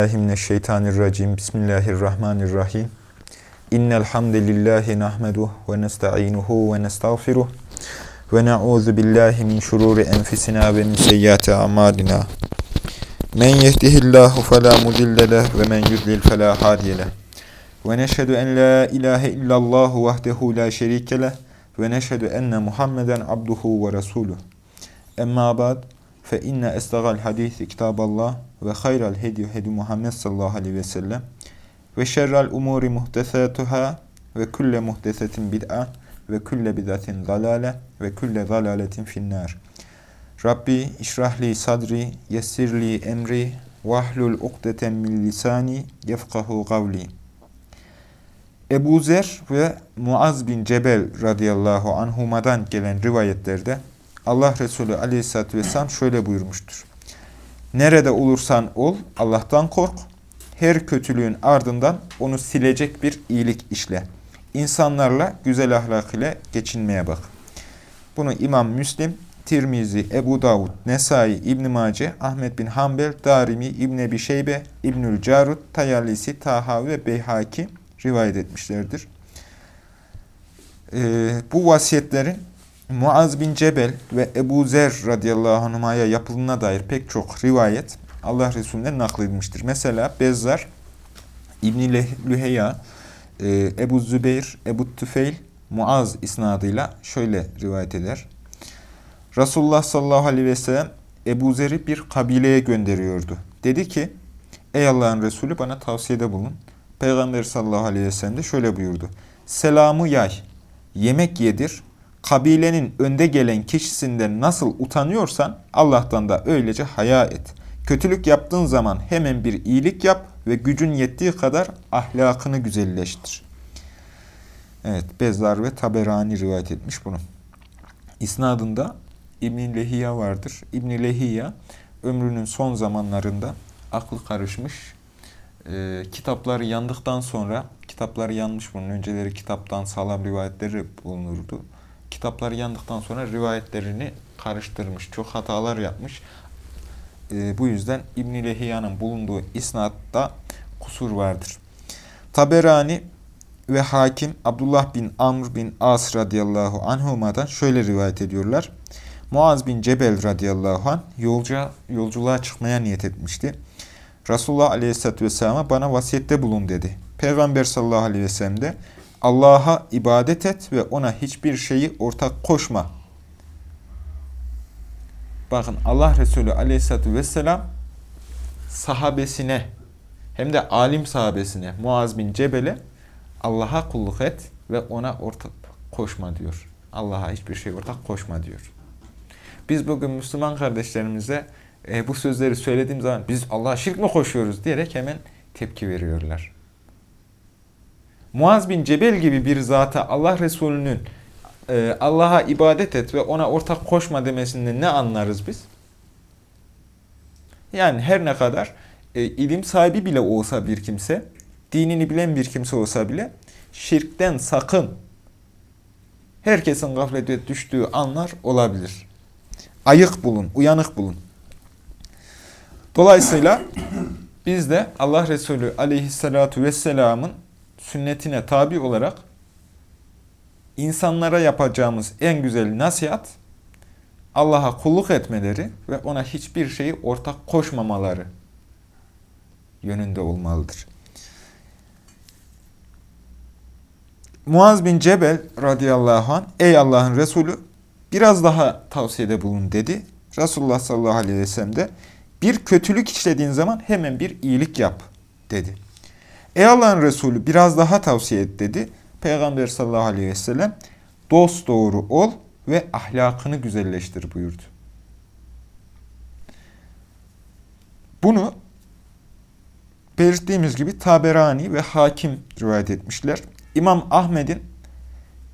Mineşşeytanirracim. Bismillahirrahmanirrahim. İnnel hamdelellahi nahmeduhu ve nestainuhu ve nestağfiruh ve na'udzu billahi min şururi enfusina ve min seyyiati a'malina. Men yehdihillahu fela mudille leh ve men yudlil fela hadiye. Ve neşhedü en la ilahe illallah vahdehu la şerike ve neşhedü enne Muhammeden abduhu ve resuluh. Emma ba'd fe inne estagal hadisi kitaballah ve hayral hedi hedi Muhammed sallallahu aleyhi ve sellem ve şerrel umuri muhtesatuhâ ve külle muhtesetin bid'a ve külle bid'atin zalale ve külle zalaletin finnâr. Rabbi işrahli sadri yessirli emri vahlul ukdeten min lisani yefkahu gavli. Ebu Zer ve Muaz bin Cebel radıyallahu anhumadan gelen rivayetlerde Allah Resulü aleyhissalatü vesselam şöyle buyurmuştur. Nerede olursan ol, Allah'tan kork. Her kötülüğün ardından onu silecek bir iyilik işle. İnsanlarla güzel ahlak ile geçinmeye bak. Bunu İmam Müslim, Tirmizi, Ebu Davud, Nesai, İbn Mace, Ahmet bin Hanbel, Darimi, İbn Ebi Şeybe, İbnül Carut, Tayalisi, Taha ve Beyhaki rivayet etmişlerdir. Ee, bu vasiyetlerin Muaz bin Cebel ve Ebu Zer radıyallahu anhuma'ya yapıldığına dair pek çok rivayet Allah Resulü'nden nakledilmiştir. Mesela Bezzar, İbn-i Lüheya, e, Ebu Zübeyir, Ebu Tüfeil, Muaz isnadıyla şöyle rivayet eder. Resulullah sallallahu aleyhi ve sellem Ebu Zer'i bir kabileye gönderiyordu. Dedi ki, ey Allah'ın Resulü bana tavsiyede bulun. Peygamber sallallahu aleyhi ve sellem de şöyle buyurdu. Selamı yay, yemek yedir, kabilenin önde gelen kişisinden nasıl utanıyorsan Allah'tan da öylece haya et. Kötülük yaptığın zaman hemen bir iyilik yap ve gücün yettiği kadar ahlakını güzelleştir. Evet, Bezzar ve Taberani rivayet etmiş bunu. İsnadında İbn-i Lehiya vardır. İbn-i Lehiya ömrünün son zamanlarında aklı karışmış, e, kitapları yandıktan sonra, kitapları yanmış bunun önceleri kitaptan sağlam rivayetleri bulunurdu kitapları yandıktan sonra rivayetlerini karıştırmış. Çok hatalar yapmış. E, bu yüzden İbn-i Lehiya'nın bulunduğu isnatta kusur vardır. Taberani ve hakim Abdullah bin Amr bin As radıyallahu anhuma'dan şöyle rivayet ediyorlar. Muaz bin Cebel radıyallahu anh yolca, yolculuğa çıkmaya niyet etmişti. Resulullah aleyhisselatü vesselam'a bana vasiyette bulun dedi. Peygamber sallallahu aleyhi ve sellem de Allah'a ibadet et ve ona hiçbir şeyi ortak koşma. Bakın Allah Resulü aleyhissalatü vesselam sahabesine hem de alim sahabesine Muaz bin Cebel'e Allah'a kulluk et ve ona ortak koşma diyor. Allah'a hiçbir şey ortak koşma diyor. Biz bugün Müslüman kardeşlerimize e, bu sözleri söylediğim zaman biz Allah'a şirk mi koşuyoruz diyerek hemen tepki veriyorlar. Muaz bin Cebel gibi bir zata Allah Resulü'nün e, Allah'a ibadet et ve ona ortak koşma demesinde ne anlarız biz? Yani her ne kadar e, ilim sahibi bile olsa bir kimse, dinini bilen bir kimse olsa bile şirkten sakın. Herkesin gaflete düştüğü anlar olabilir. Ayık bulun, uyanık bulun. Dolayısıyla biz de Allah Resulü aleyhissalatu vesselamın sünnetine tabi olarak insanlara yapacağımız en güzel nasihat Allah'a kulluk etmeleri ve ona hiçbir şeyi ortak koşmamaları yönünde olmalıdır. Muaz bin Cebel radıyallahu anh, ey Allah'ın Resulü biraz daha tavsiyede bulun dedi. Resulullah sallallahu aleyhi ve sellem de bir kötülük işlediğin zaman hemen bir iyilik yap dedi. Ey Allah'ın Resulü biraz daha tavsiye et dedi. Peygamber sallallahu aleyhi ve sellem dost doğru ol ve ahlakını güzelleştir buyurdu. Bunu belirttiğimiz gibi Taberani ve Hakim rivayet etmişler. İmam Ahmet'in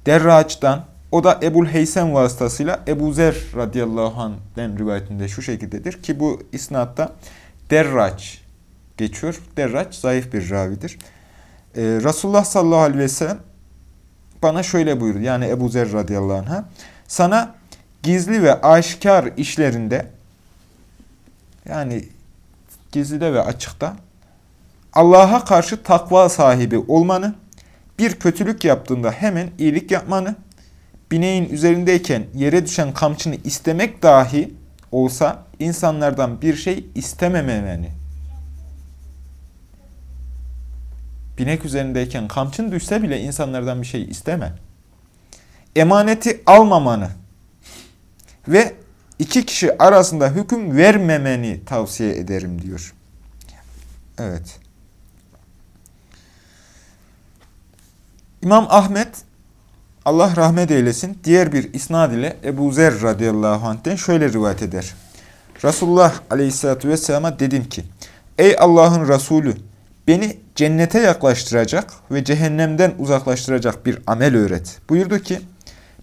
Derraç'tan, o da Ebul Heysem vasıtasıyla Ebu Zer radıyallahu anh'den rivayetinde şu şekildedir ki bu isnatta Derraç geçiyor. Derraç zayıf bir ravidir. Ee, Resulullah sallallahu aleyhi ve sellem bana şöyle buyurdu. Yani Ebu Zer radıyallahu anh'a. Sana gizli ve aşikar işlerinde yani gizlide ve açıkta Allah'a karşı takva sahibi olmanı, bir kötülük yaptığında hemen iyilik yapmanı, bineğin üzerindeyken yere düşen kamçını istemek dahi olsa insanlardan bir şey istemememeni. Binek üzerindeyken kamçın düşse bile insanlardan bir şey isteme. Emaneti almamanı ve iki kişi arasında hüküm vermemeni tavsiye ederim diyor. Evet. İmam Ahmet Allah rahmet eylesin diğer bir isnad ile Ebu Zer radıyallahu anh'ten şöyle rivayet eder. Resulullah aleyhissalatü vesselama dedim ki Ey Allah'ın Resulü beni cennete yaklaştıracak ve cehennemden uzaklaştıracak bir amel öğret. Buyurdu ki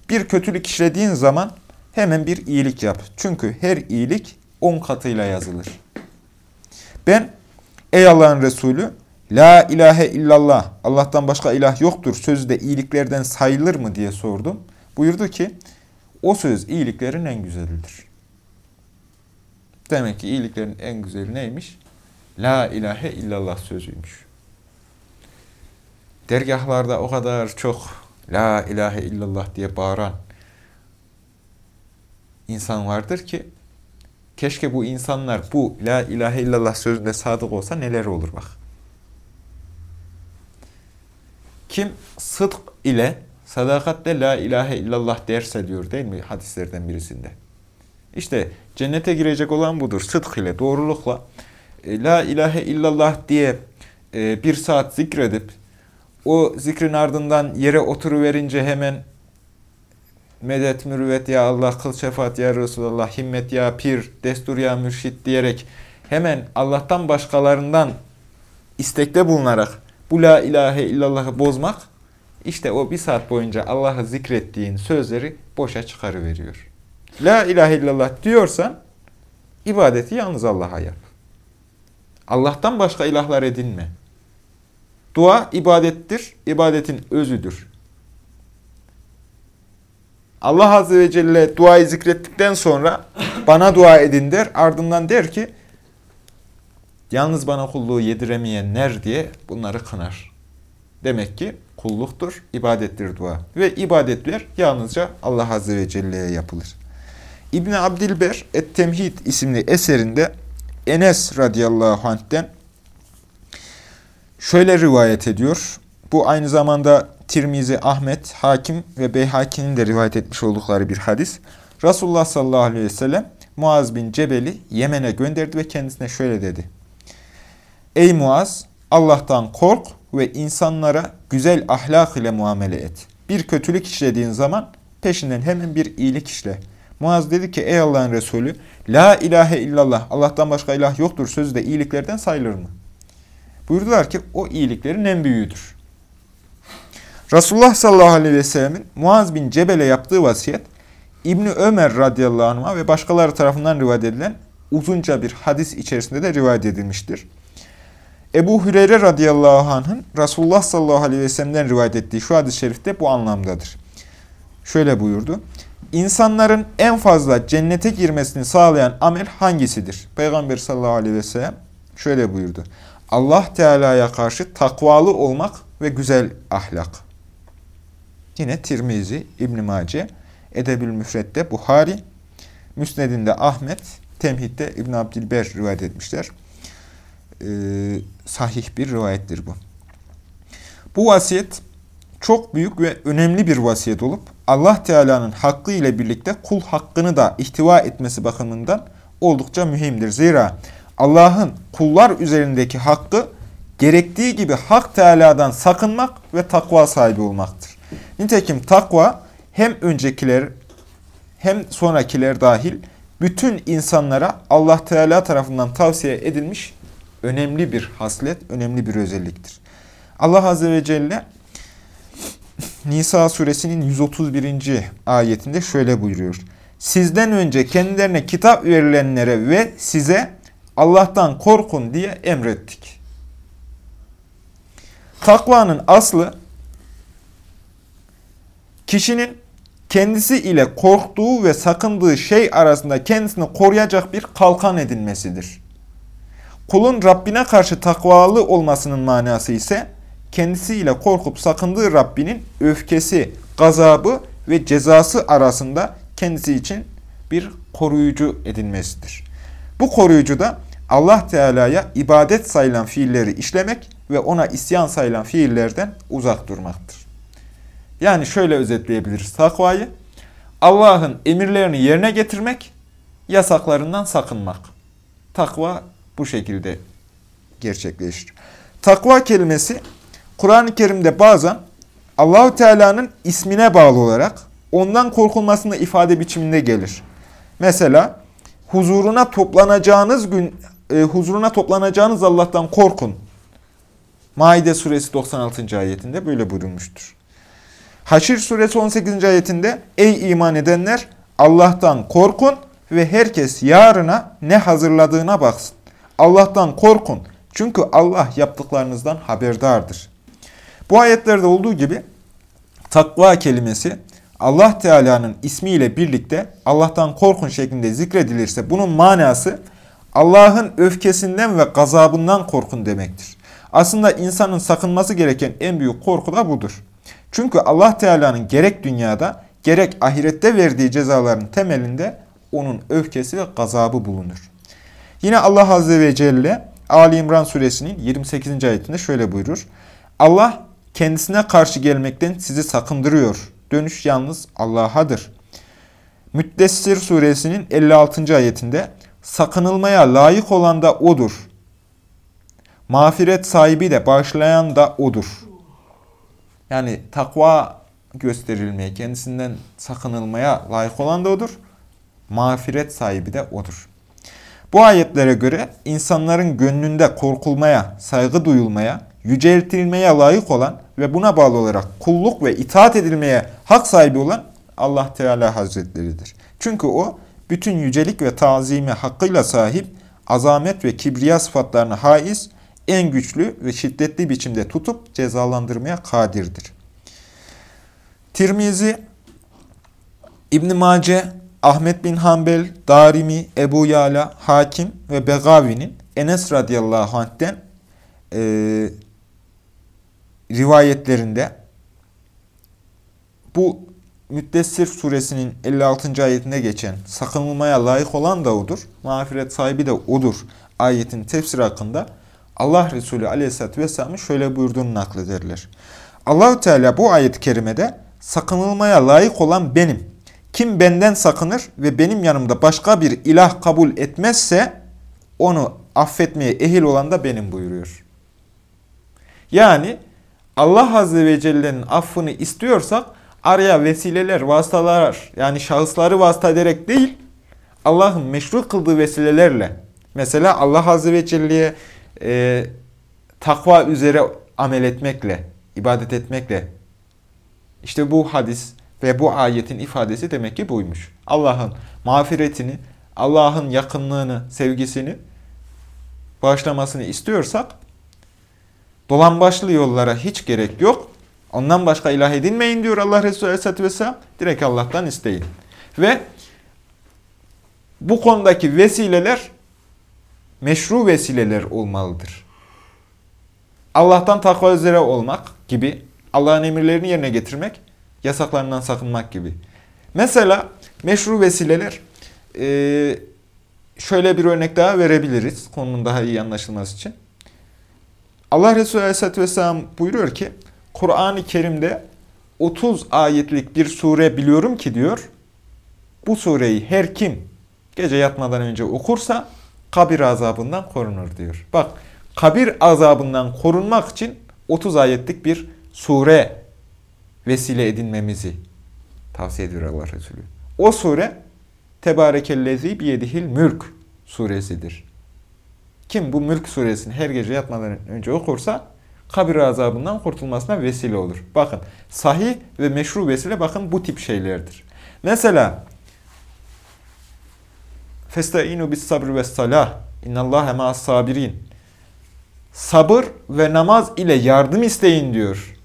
bir kötülük işlediğin zaman hemen bir iyilik yap. Çünkü her iyilik on katıyla yazılır. Ben ey Allah'ın Resulü La ilahe illallah, Allah'tan başka ilah yoktur sözü de iyiliklerden sayılır mı diye sordum. Buyurdu ki, o söz iyiliklerin en güzelidir. Demek ki iyiliklerin en güzeli neymiş? La ilahe illallah sözüymüş. Dergahlarda o kadar çok La ilahe illallah diye bağıran insan vardır ki, keşke bu insanlar bu La ilahe illallah sözünde sadık olsa neler olur bak. Kim sıdk ile sadakatle la ilahe illallah derse diyor değil mi hadislerden birisinde. İşte cennete girecek olan budur. Sıdk ile, doğrulukla la ilahe illallah diye e, bir saat zikredip o zikrin ardından yere oturuverince hemen medet mürüvvet ya Allah, kıl şefaat ya Resulallah, himmet ya pir, destur ya mürşit diyerek hemen Allah'tan başkalarından istekte bulunarak bu la ilahe illallah'ı bozmak, işte o bir saat boyunca Allah'ı zikrettiğin sözleri boşa çıkarıveriyor. La ilahe illallah diyorsan, ibadeti yalnız Allah'a yap. Allah'tan başka ilahlar edinme. Dua ibadettir, ibadetin özüdür. Allah Azze ve Celle duayı zikrettikten sonra bana dua edin der. Ardından der ki Yalnız bana kulluğu yediremeyenler diye bunları kınar. Demek ki kulluktur, ibadettir dua. Ve ibadetler yalnızca Allah Azze ve Celle'ye yapılır. İbni Abdilber Et-Temhid isimli eserinde Enes radıyallahu anh'ten şöyle rivayet ediyor. Bu aynı zamanda Tirmizi, Ahmet, Hakim ve Beyhaki'nin de rivayet etmiş oldukları bir hadis. Resulullah sallallahu aleyhi ve sellem Muaz bin Cebel'i Yemen'e gönderdi ve kendisine şöyle dedi. Ey Muaz! Allah'tan kork ve insanlara güzel ahlak ile muamele et. Bir kötülük işlediğin zaman peşinden hemen bir iyilik işle. Muaz dedi ki ey Allah'ın Resulü La ilahe illallah Allah'tan başka ilah yoktur sözü de iyiliklerden sayılır mı? Buyurdular ki o iyiliklerin en büyüğüdür. Resulullah sallallahu aleyhi ve sellemin Muaz bin Cebel'e yaptığı vasiyet İbni Ömer radıyallahu anh'a ve başkaları tarafından rivayet edilen uzunca bir hadis içerisinde de rivayet edilmiştir. Ebu Hüreyre radıyallahu anh'ın Resulullah sallallahu aleyhi ve sellem'den rivayet ettiği şu hadis-i şerifte bu anlamdadır. Şöyle buyurdu. İnsanların en fazla cennete girmesini sağlayan amel hangisidir? Peygamber sallallahu aleyhi ve sellem şöyle buyurdu. Allah Teala'ya karşı takvalı olmak ve güzel ahlak. Yine Tirmizi, İbn-i Mace, Edebül Müfret'te Buhari, Müsned'inde Ahmet, Temhid'de İbn Abdilber rivayet etmişler e, sahih bir rivayettir bu. Bu vasiyet çok büyük ve önemli bir vasiyet olup Allah Teala'nın hakkı ile birlikte kul hakkını da ihtiva etmesi bakımından oldukça mühimdir. Zira Allah'ın kullar üzerindeki hakkı gerektiği gibi Hak Teala'dan sakınmak ve takva sahibi olmaktır. Nitekim takva hem öncekiler hem sonrakiler dahil bütün insanlara Allah Teala tarafından tavsiye edilmiş önemli bir haslet, önemli bir özelliktir. Allah Azze ve Celle Nisa suresinin 131. ayetinde şöyle buyuruyor. Sizden önce kendilerine kitap verilenlere ve size Allah'tan korkun diye emrettik. Takvanın aslı kişinin kendisi ile korktuğu ve sakındığı şey arasında kendisini koruyacak bir kalkan edinmesidir Kulun Rabbine karşı takvalı olmasının manası ise kendisiyle korkup sakındığı Rabbinin öfkesi, gazabı ve cezası arasında kendisi için bir koruyucu edinmesidir. Bu koruyucu da Allah Teala'ya ibadet sayılan fiilleri işlemek ve ona isyan sayılan fiillerden uzak durmaktır. Yani şöyle özetleyebiliriz takvayı. Allah'ın emirlerini yerine getirmek, yasaklarından sakınmak. Takva bu şekilde gerçekleşir. Takva kelimesi Kur'an-ı Kerim'de bazen Allahu Teala'nın ismine bağlı olarak ondan korkulmasını ifade biçiminde gelir. Mesela huzuruna toplanacağınız gün e, huzuruna toplanacağınız Allah'tan korkun. Maide suresi 96. ayetinde böyle buyurulmuştur. Haşir suresi 18. ayetinde ey iman edenler Allah'tan korkun ve herkes yarına ne hazırladığına baksın. Allah'tan korkun çünkü Allah yaptıklarınızdan haberdardır. Bu ayetlerde olduğu gibi takva kelimesi Allah Teala'nın ismiyle birlikte Allah'tan korkun şeklinde zikredilirse bunun manası Allah'ın öfkesinden ve gazabından korkun demektir. Aslında insanın sakınması gereken en büyük korku da budur. Çünkü Allah Teala'nın gerek dünyada gerek ahirette verdiği cezaların temelinde onun öfkesi ve gazabı bulunur. Yine Allah Azze ve Celle Ali İmran suresinin 28. ayetinde şöyle buyurur. Allah kendisine karşı gelmekten sizi sakındırıyor. Dönüş yalnız Allah'adır. Müddessir suresinin 56. ayetinde sakınılmaya layık olan da O'dur. Mağfiret sahibi de bağışlayan da O'dur. Yani takva gösterilmeye, kendisinden sakınılmaya layık olan da O'dur. Mağfiret sahibi de O'dur. Bu ayetlere göre insanların gönlünde korkulmaya, saygı duyulmaya, yüceltilmeye layık olan ve buna bağlı olarak kulluk ve itaat edilmeye hak sahibi olan Allah Teala Hazretleridir. Çünkü O bütün yücelik ve tazimi hakkıyla sahip, azamet ve kibriya sıfatlarına haiz, en güçlü ve şiddetli biçimde tutup cezalandırmaya kadirdir. Tirmizi, İbn Mace, Ahmet bin Hanbel, Darimi, Ebu Yala, Hakim ve Begavi'nin Enes radıyallahu anh'ten e, rivayetlerinde bu Müddessir suresinin 56. ayetinde geçen sakınılmaya layık olan da odur, mağfiret sahibi de odur ayetin tefsiri hakkında Allah Resulü aleyhissalatü vesselamın şöyle buyurduğunu naklederler. Allahü Teala bu ayet-i kerimede sakınılmaya layık olan benim. Kim benden sakınır ve benim yanımda başka bir ilah kabul etmezse onu affetmeye ehil olan da benim buyuruyor. Yani Allah Azze ve Celle'nin affını istiyorsak araya vesileler, vasıtalar yani şahısları vasıta ederek değil Allah'ın meşru kıldığı vesilelerle mesela Allah Azze ve Celle'ye e, takva üzere amel etmekle, ibadet etmekle işte bu hadis ve bu ayetin ifadesi demek ki buymuş. Allah'ın mağfiretini, Allah'ın yakınlığını, sevgisini bağışlamasını istiyorsak dolambaçlı yollara hiç gerek yok. Ondan başka ilah edinmeyin diyor Allah Resulü Aleyhisselatü Vesselam. Direkt Allah'tan isteyin. Ve bu konudaki vesileler meşru vesileler olmalıdır. Allah'tan takva üzere olmak gibi, Allah'ın emirlerini yerine getirmek, yasaklarından sakınmak gibi. Mesela meşru vesileler, şöyle bir örnek daha verebiliriz konunun daha iyi anlaşılması için. Allah Resulü Aleyhisselatü Vesselam buyuruyor ki, Kur'an-ı Kerim'de 30 ayetlik bir sure biliyorum ki diyor, bu sureyi her kim gece yatmadan önce okursa kabir azabından korunur diyor. Bak kabir azabından korunmak için 30 ayetlik bir sure vesile edinmemizi tavsiye ediyor Allah Resulü. O sure Tebarekellezi biyedihil mülk suresidir. Kim bu mülk suresini her gece yatmadan önce okursa kabir azabından kurtulmasına vesile olur. Bakın sahih ve meşru vesile bakın bu tip şeylerdir. Mesela Festainu bis sabr ve salah. İnnallâhe ma'as sabirin. Sabır ve namaz ile yardım isteyin diyor.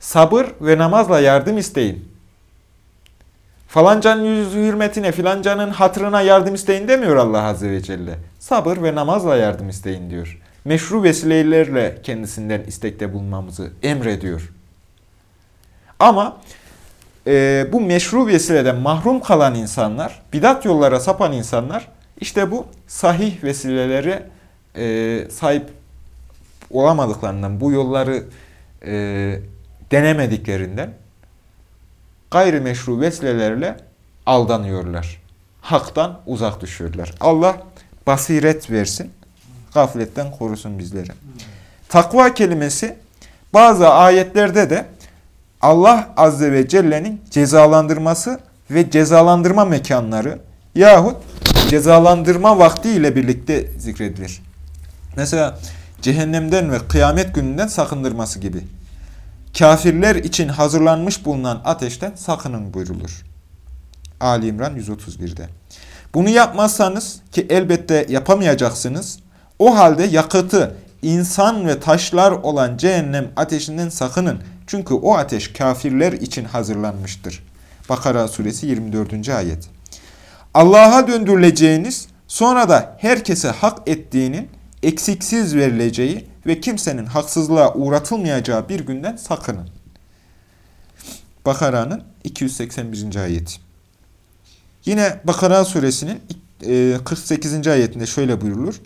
Sabır ve namazla yardım isteyin. Falancanın yüz hürmetine, filancanın hatırına yardım isteyin demiyor Allah Azze ve Celle. Sabır ve namazla yardım isteyin diyor. Meşru vesilelerle kendisinden istekte bulunmamızı emrediyor. Ama e, bu meşru vesileden mahrum kalan insanlar, bidat yollara sapan insanlar, işte bu sahih vesileleri e, sahip olamadıklarından, bu yolları e, denemediklerinden gayrimeşru vesilelerle aldanıyorlar. Haktan uzak düşüyorlar. Allah basiret versin, gafletten korusun bizleri. Takva kelimesi bazı ayetlerde de Allah Azze ve Celle'nin cezalandırması ve cezalandırma mekanları yahut cezalandırma vakti ile birlikte zikredilir. Mesela cehennemden ve kıyamet gününden sakındırması gibi. Kafirler için hazırlanmış bulunan ateşten sakının buyrulur. Ali İmran 131'de. Bunu yapmazsanız ki elbette yapamayacaksınız, o halde yakıtı insan ve taşlar olan cehennem ateşinden sakının. Çünkü o ateş kafirler için hazırlanmıştır. Bakara suresi 24. ayet. Allah'a döndürüleceğiniz, sonra da herkese hak ettiğinin eksiksiz verileceği ve kimsenin haksızlığa uğratılmayacağı bir günden sakının. Bakara'nın 281. ayeti. Yine Bakara suresinin 48. E, ayetinde şöyle buyurulur.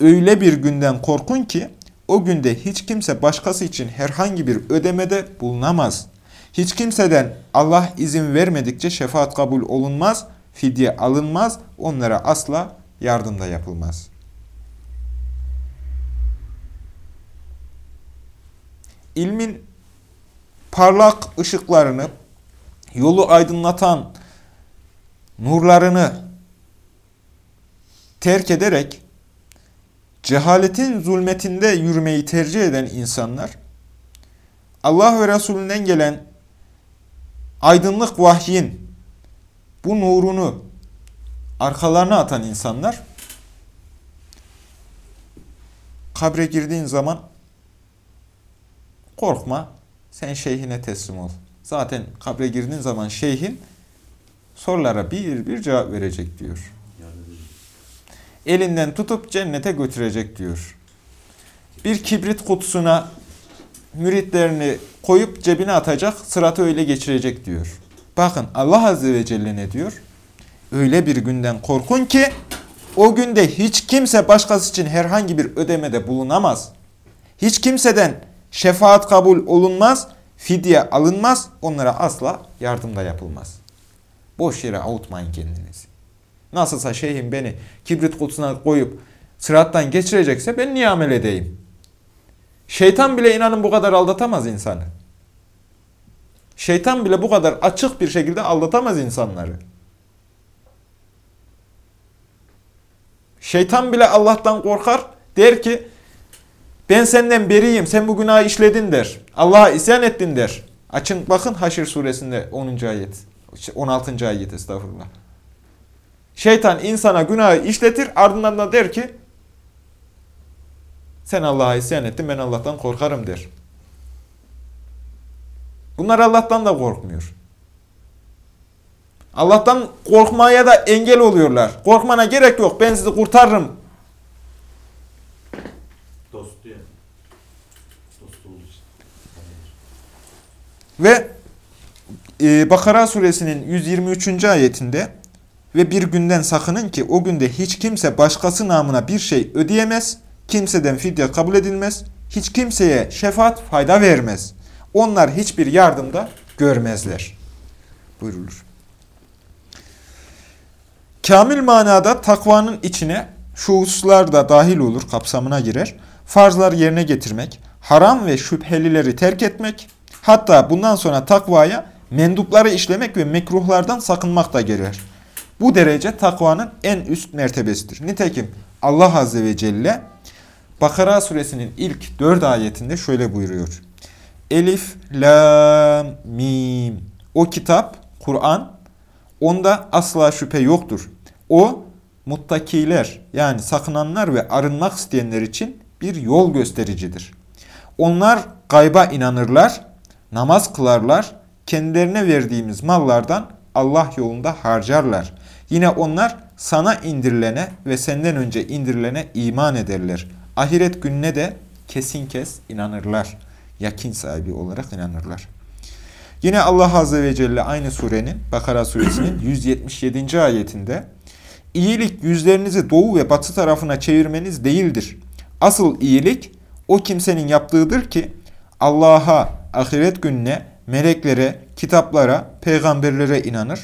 Öyle bir günden korkun ki o günde hiç kimse başkası için herhangi bir ödemede bulunamaz. Hiç kimseden Allah izin vermedikçe şefaat kabul olunmaz, fidye alınmaz, onlara asla yardım da yapılmaz. İlmin parlak ışıklarını, yolu aydınlatan nurlarını terk ederek cehaletin zulmetinde yürümeyi tercih eden insanlar, Allah ve Resulünden gelen aydınlık vahyin bu nurunu arkalarına atan insanlar, kabre girdiğin zaman korkma, sen şeyhine teslim ol. Zaten kabre girdiğin zaman şeyhin sorulara bir bir cevap verecek diyor elinden tutup cennete götürecek diyor. Bir kibrit kutusuna müritlerini koyup cebine atacak, sıratı öyle geçirecek diyor. Bakın Allah Azze ve Celle ne diyor? Öyle bir günden korkun ki o günde hiç kimse başkası için herhangi bir ödemede bulunamaz. Hiç kimseden şefaat kabul olunmaz, fidye alınmaz, onlara asla yardım da yapılmaz. Boş yere avutmayın kendinizi. Nasılsa şeyhim beni kibrit kutusuna koyup sırattan geçirecekse ben niye amel edeyim? Şeytan bile inanın bu kadar aldatamaz insanı. Şeytan bile bu kadar açık bir şekilde aldatamaz insanları. Şeytan bile Allah'tan korkar. Der ki ben senden beriyim. Sen bu günahı işledin der. Allah'a isyan ettin der. Açın bakın Haşr suresinde 10. ayet. 16. ayet estağfurullah. Şeytan insana günahı işletir ardından da der ki sen Allah'a isyan ettin ben Allah'tan korkarım der. Bunlar Allah'tan da korkmuyor. Allah'tan korkmaya da engel oluyorlar. Korkmana gerek yok ben sizi kurtarırım. Dostu ya. Dostu Ve e, Bakara suresinin 123. ayetinde ve bir günden sakının ki o günde hiç kimse başkası namına bir şey ödeyemez, kimseden fidye kabul edilmez, hiç kimseye şefaat fayda vermez. Onlar hiçbir yardımda görmezler. Buyurulur. Kamil manada takvanın içine şu hususlar da dahil olur, kapsamına girer. Farzlar yerine getirmek, haram ve şüphelileri terk etmek, hatta bundan sonra takvaya mendupları işlemek ve mekruhlardan sakınmak da girer. Bu derece takvanın en üst mertebesidir. Nitekim Allah Azze ve Celle Bakara suresinin ilk dört ayetinde şöyle buyuruyor. Elif, la, mim. O kitap, Kur'an, onda asla şüphe yoktur. O, muttakiler yani sakınanlar ve arınmak isteyenler için bir yol göstericidir. Onlar gayba inanırlar, namaz kılarlar, kendilerine verdiğimiz mallardan Allah yolunda harcarlar. Yine onlar sana indirilene ve senden önce indirilene iman ederler. Ahiret gününe de kesin kes inanırlar. Yakin sahibi olarak inanırlar. Yine Allah Azze ve Celle aynı surenin, Bakara suresinin 177. ayetinde İyilik yüzlerinizi doğu ve batı tarafına çevirmeniz değildir. Asıl iyilik o kimsenin yaptığıdır ki Allah'a, ahiret gününe, meleklere, kitaplara, peygamberlere inanır.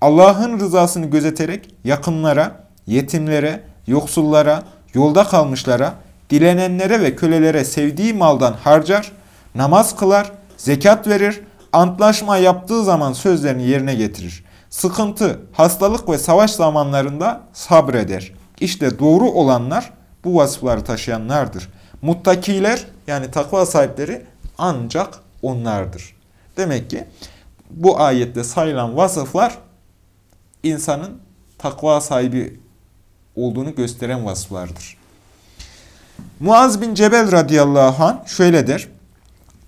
Allah'ın rızasını gözeterek yakınlara, yetimlere, yoksullara, yolda kalmışlara, dilenenlere ve kölelere sevdiği maldan harcar, namaz kılar, zekat verir, antlaşma yaptığı zaman sözlerini yerine getirir. Sıkıntı, hastalık ve savaş zamanlarında sabreder. İşte doğru olanlar bu vasıfları taşıyanlardır. Muttakiler yani takva sahipleri ancak onlardır. Demek ki bu ayette sayılan vasıflar insanın takva sahibi olduğunu gösteren vasıflardır. Muaz bin Cebel radıyallahu anh şöyle der.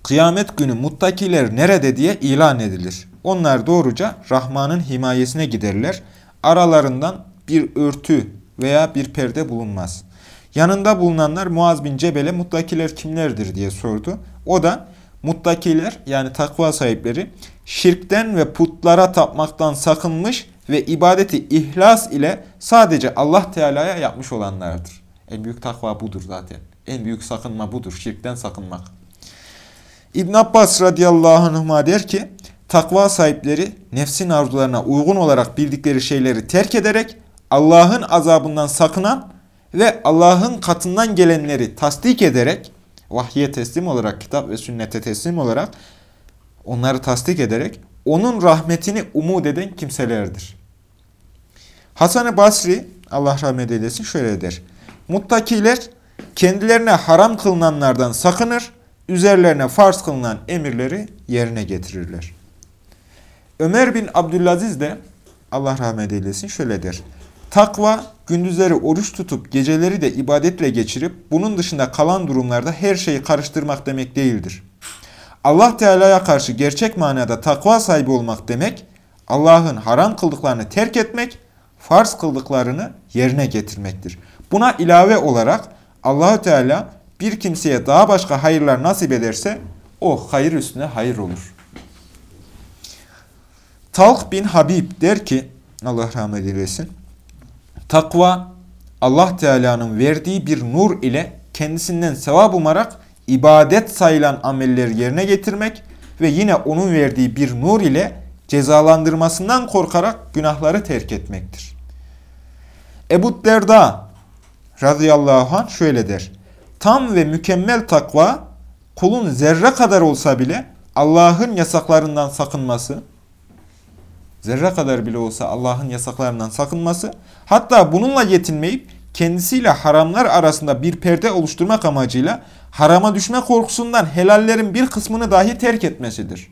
Kıyamet günü muttakiler nerede diye ilan edilir. Onlar doğruca Rahman'ın himayesine giderler. Aralarından bir örtü veya bir perde bulunmaz. Yanında bulunanlar Muaz bin Cebel'e muttakiler kimlerdir diye sordu. O da muttakiler yani takva sahipleri şirkten ve putlara tapmaktan sakınmış ve ibadeti ihlas ile sadece Allah Teala'ya yapmış olanlardır. En büyük takva budur zaten. En büyük sakınma budur. Şirkten sakınmak. İbn Abbas radıyallahu anhuma der ki, takva sahipleri nefsin arzularına uygun olarak bildikleri şeyleri terk ederek Allah'ın azabından sakınan ve Allah'ın katından gelenleri tasdik ederek, vahye teslim olarak, kitap ve sünnete teslim olarak, onları tasdik ederek, onun rahmetini umut eden kimselerdir. Hasan-ı Basri, Allah rahmet eylesin, şöyle der. Muttakiler kendilerine haram kılınanlardan sakınır, üzerlerine farz kılınan emirleri yerine getirirler. Ömer bin Abdülaziz de Allah rahmet eylesin şöyle der. Takva gündüzleri oruç tutup geceleri de ibadetle geçirip bunun dışında kalan durumlarda her şeyi karıştırmak demek değildir. Allah Teala'ya karşı gerçek manada takva sahibi olmak demek, Allah'ın haram kıldıklarını terk etmek, farz kıldıklarını yerine getirmektir. Buna ilave olarak Allahü Teala bir kimseye daha başka hayırlar nasip ederse o hayır üstüne hayır olur. Talk bin Habib der ki Allah rahmet eylesin. Takva Allah Teala'nın verdiği bir nur ile kendisinden sevap umarak ibadet sayılan amelleri yerine getirmek ve yine onun verdiği bir nur ile cezalandırmasından korkarak günahları terk etmektir. Ebu Derda radıyallahu anh şöyle der. Tam ve mükemmel takva kulun zerre kadar olsa bile Allah'ın yasaklarından sakınması, zerre kadar bile olsa Allah'ın yasaklarından sakınması, hatta bununla yetinmeyip kendisiyle haramlar arasında bir perde oluşturmak amacıyla harama düşme korkusundan helallerin bir kısmını dahi terk etmesidir.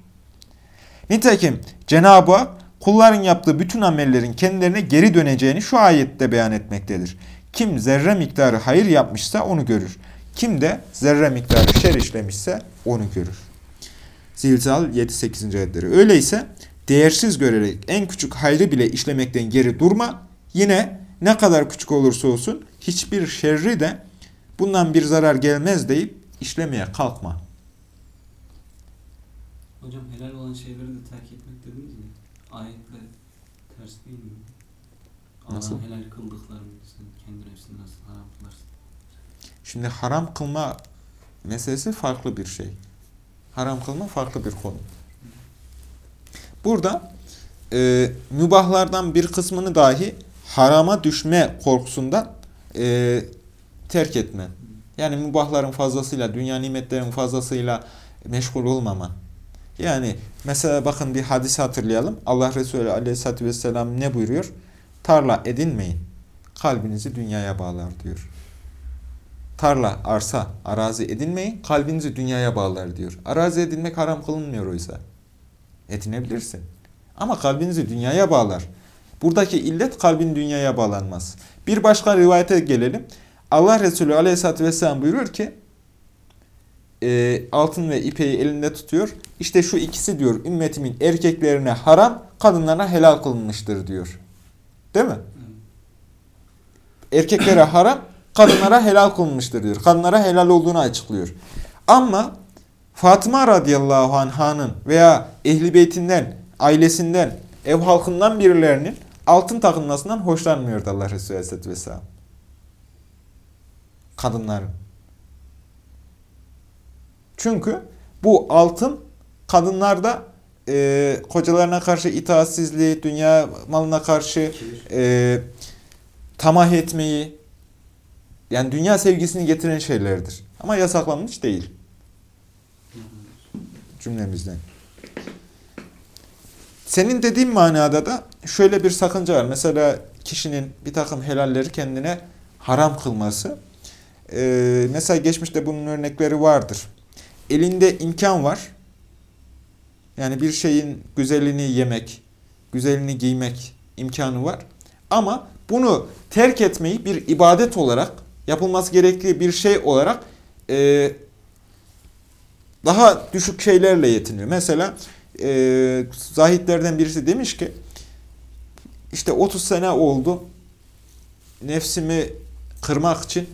Nitekim Cenab-ı Hak kulların yaptığı bütün amellerin kendilerine geri döneceğini şu ayette beyan etmektedir. Kim zerre miktarı hayır yapmışsa onu görür. Kim de zerre miktarı şer işlemişse onu görür. Zilzal 7-8. ayetleri. Öyleyse değersiz görerek en küçük hayrı bile işlemekten geri durma. Yine ne kadar küçük olursa olsun hiçbir şerri de bundan bir zarar gelmez deyip işlemeye kalkma. Hocam helal olan şeyleri de terk etmek dediniz mi? Ayetle ters değil mi? Nasıl? Allah'ın helal kıldıklarını sen kendi nefsini nasıl haram kılarsın? Şimdi haram kılma meselesi farklı bir şey. Haram kılma farklı bir konu. Burada e, mübahlardan bir kısmını dahi harama düşme korkusundan e, terk etme. Yani mübahların fazlasıyla, dünya nimetlerin fazlasıyla meşgul olmama. Yani mesela bakın bir hadis hatırlayalım. Allah Resulü aleyhissalatü vesselam ne buyuruyor? Tarla edinmeyin. Kalbinizi dünyaya bağlar diyor. Tarla, arsa, arazi edinmeyin. Kalbinizi dünyaya bağlar diyor. Arazi edinmek haram kılınmıyor oysa. Edinebilirsin. Ama kalbinizi dünyaya bağlar. Buradaki illet kalbin dünyaya bağlanmaz. Bir başka rivayete gelelim. Allah Resulü aleyhissalatü vesselam buyuruyor ki e, altın ve ipeyi elinde tutuyor. İşte şu ikisi diyor ümmetimin erkeklerine haram, kadınlarına helal kılınmıştır diyor. Değil mi? erkeklere haram, kadınlara helal kılınmıştır diyor. Kadınlara helal olduğunu açıklıyor. Ama Fatıma radıyallahu anh'ın veya ehli beytinden, ailesinden, ev halkından birilerinin altın takılmasından hoşlanmıyordu Allah Resulü aleyhisselatü vesselam. Kadınların. Çünkü bu altın kadınlarda e, kocalarına karşı itaatsizliği, dünya malına karşı e, tamah etmeyi, yani dünya sevgisini getiren şeylerdir. Ama yasaklanmış değil cümlemizden. Senin dediğin manada da şöyle bir sakınca var. Mesela kişinin bir takım helalleri kendine haram kılması. Ee, mesela geçmişte bunun örnekleri vardır. Elinde imkan var. Yani bir şeyin güzelini yemek, güzelini giymek imkanı var. Ama bunu terk etmeyi bir ibadet olarak, yapılması gerektiği bir şey olarak e, daha düşük şeylerle yetiniyor. Mesela e, zahitlerden birisi demiş ki işte 30 sene oldu nefsimi kırmak için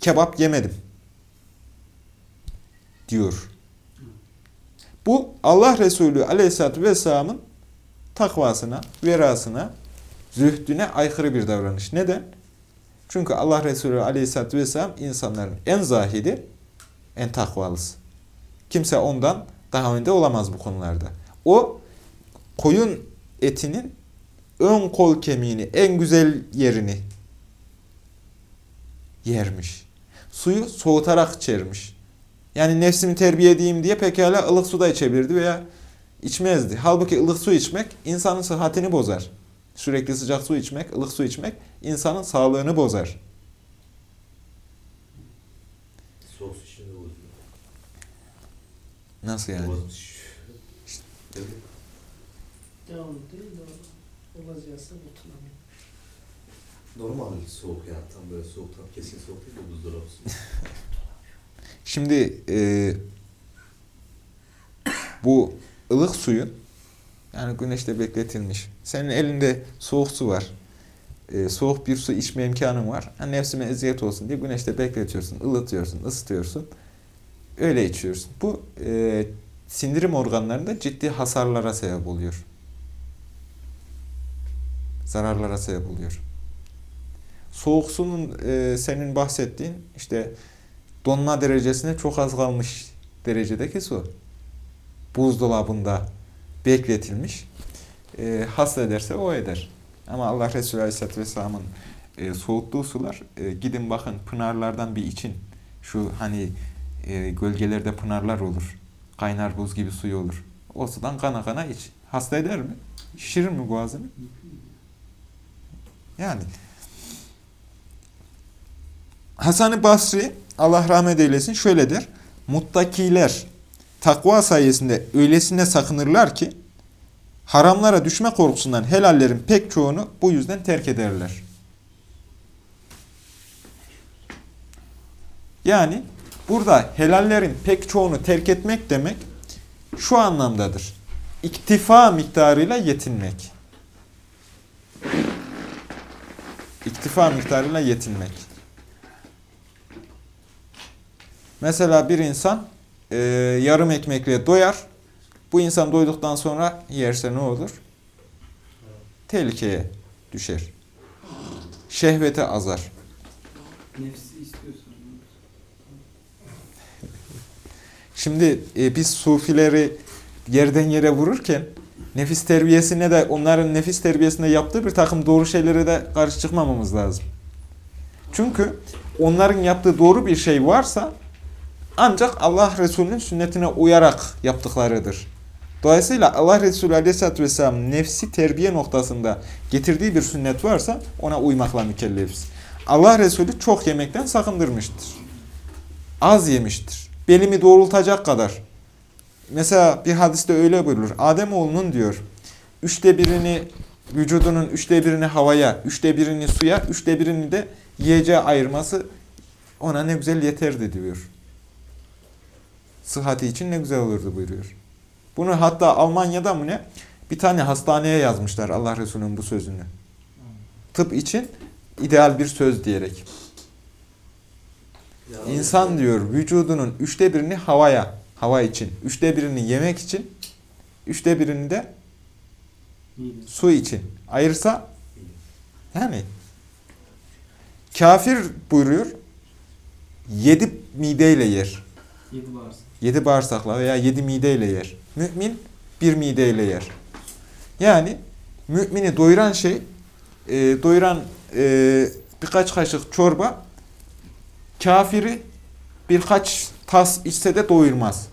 kebap yemedim diyor. Bu Allah Resulü Aleyhisselatü Vesselam'ın takvasına, verasına, zühdüne aykırı bir davranış. Neden? Çünkü Allah Resulü Aleyhisselatü Vesselam insanların en zahidi, en takvalısı. Kimse ondan daha önde olamaz bu konularda. O koyun etinin ön kol kemiğini, en güzel yerini yermiş. Suyu soğutarak içermiş. Yani nefsimi terbiye edeyim diye pekala ılık suda içebilirdi veya içmezdi. Halbuki ılık su içmek insanın sıhhatini bozar. Sürekli sıcak su içmek, ılık su içmek insanın sağlığını bozar. Soğuk su şimdi bozuyor. Nasıl yani? Şişiyor. Değil mi? Devam değil de o vaziyatsa oturamıyor. Normal soğuk yani tam böyle soğuk tam kesin soğuk değil de buzdolabı. Şimdi e, bu ılık suyun yani güneşte bekletilmiş. Senin elinde soğuk su var. E, soğuk bir su içme imkanın var. Yani nefsime eziyet olsun diye güneşte bekletiyorsun, ılıtıyorsun, ısıtıyorsun. Öyle içiyorsun. Bu e, sindirim organlarında ciddi hasarlara sebep oluyor. Zararlara sebep oluyor. Soğuk sunun e, senin bahsettiğin işte donma derecesine çok az kalmış derecedeki su. Buzdolabında bekletilmiş. E, hasta ederse o eder. Ama Allah Resulü Aleyhisselatü Vesselam'ın e, soğuttuğu sular e, gidin bakın pınarlardan bir için. Şu hani e, gölgelerde pınarlar olur. Kaynar buz gibi suyu olur. O sudan kana kana iç. Hasta eder mi? Şişirir mi boğazını? Yani Hasan-ı Basri Allah rahmet eylesin şöyle der. Muttakiler takva sayesinde öylesine sakınırlar ki haramlara düşme korkusundan helallerin pek çoğunu bu yüzden terk ederler. Yani burada helallerin pek çoğunu terk etmek demek şu anlamdadır. İktifa miktarıyla yetinmek. İktifa miktarıyla yetinmek. Mesela bir insan e, yarım ekmekle doyar. Bu insan doyduktan sonra yerse ne olur? Tehlikeye düşer. Şehvete azar. Nefsi Şimdi e, biz sufileri yerden yere vururken nefis terbiyesine de onların nefis terbiyesinde yaptığı bir takım doğru şeylere de karşı çıkmamamız lazım. Çünkü onların yaptığı doğru bir şey varsa ancak Allah Resulü'nün sünnetine uyarak yaptıklarıdır. Dolayısıyla Allah Resulü Aleyhisselatü Vesselam nefsi terbiye noktasında getirdiği bir sünnet varsa ona uymakla mükellefiz. Allah Resulü çok yemekten sakındırmıştır. Az yemiştir. Belimi doğrultacak kadar. Mesela bir hadiste öyle buyurulur. Ademoğlunun diyor, üçte birini vücudunun üçte birini havaya, üçte birini suya, üçte birini de yiyeceğe ayırması ona ne güzel yeterdi diyor. Sıhhati için ne güzel olurdu buyuruyor. Bunu hatta Almanya'da mı ne? Bir tane hastaneye yazmışlar Allah Resulü'nün bu sözünü. Tıp için ideal bir söz diyerek. İnsan diyor vücudunun üçte birini havaya, hava için, üçte birini yemek için, üçte birini de su için ayırsa yani kafir buyuruyor yedi mideyle yer. Yedi bağırsak. Yedi bağırsakla veya yedi mideyle yer. Mümin bir mideyle yer. Yani mümini doyuran şey, e, doyuran e, birkaç kaşık çorba, kafiri birkaç tas içse de doyurmaz.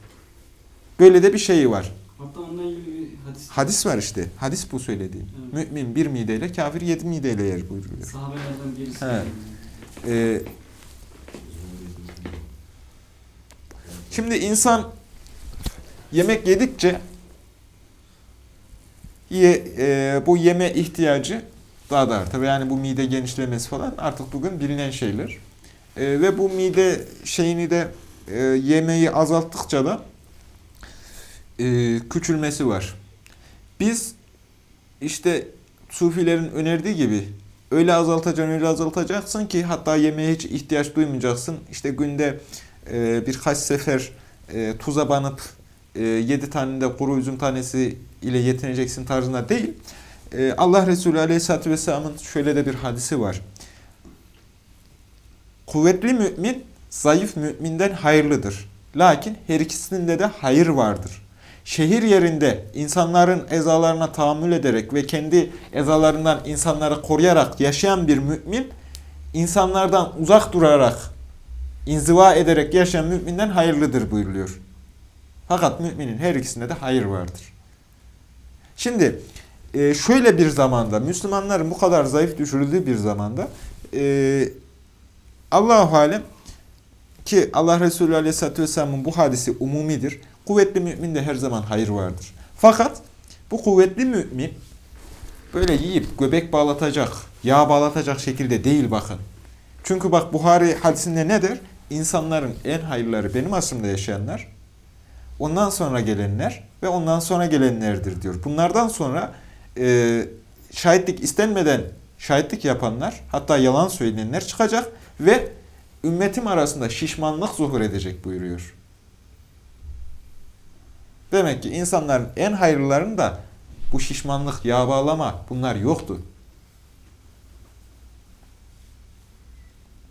Böyle de bir şeyi var. Hatta onunla ilgili bir hadis. Hadis var işte. Hadis bu söylediğim. Evet. Mümin bir mideyle, kafir yedi mideyle yer buyuruyor. Sahabelerden birisi. Evet. Ee, şimdi insan yemek yedikçe ye, e, bu yeme ihtiyacı daha da artar. Yani bu mide genişlemesi falan artık bugün bilinen şeyler. E, ve bu mide şeyini de e, yemeği azalttıkça da e, küçülmesi var. Biz işte sufilerin önerdiği gibi öyle azaltacaksın, öyle azaltacaksın ki hatta yemeğe hiç ihtiyaç duymayacaksın. İşte günde e, birkaç sefer e, tuza banıp e, yedi tane de kuru üzüm tanesi ile yetineceksin tarzında değil. E, Allah Resulü Aleyhisselatü Vesselam'ın şöyle de bir hadisi var. Kuvvetli mümin zayıf müminden hayırlıdır. Lakin her ikisinde de hayır vardır. Şehir yerinde insanların ezalarına tahammül ederek ve kendi ezalarından insanları koruyarak yaşayan bir mümin, insanlardan uzak durarak, inziva ederek yaşayan müminden hayırlıdır buyuruluyor. Fakat müminin her ikisinde de hayır vardır. Şimdi e, şöyle bir zamanda, Müslümanların bu kadar zayıf düşürüldüğü bir zamanda e, Allah-u Alem ki Allah Resulü Aleyhisselatü Vesselam'ın bu hadisi umumidir. Kuvvetli müminde her zaman hayır vardır. Fakat bu kuvvetli mümin böyle yiyip göbek bağlatacak, yağ bağlatacak şekilde değil bakın. Çünkü bak Buhari hadisinde ne der? İnsanların en hayırları benim asrımda yaşayanlar, ondan sonra gelenler ve ondan sonra gelenlerdir diyor. Bunlardan sonra e, şahitlik istenmeden şahitlik yapanlar, hatta yalan söyleyenler çıkacak ve ümmetim arasında şişmanlık zuhur edecek buyuruyor. Demek ki insanların en hayırlılarında bu şişmanlık, yağ bağlama bunlar yoktu.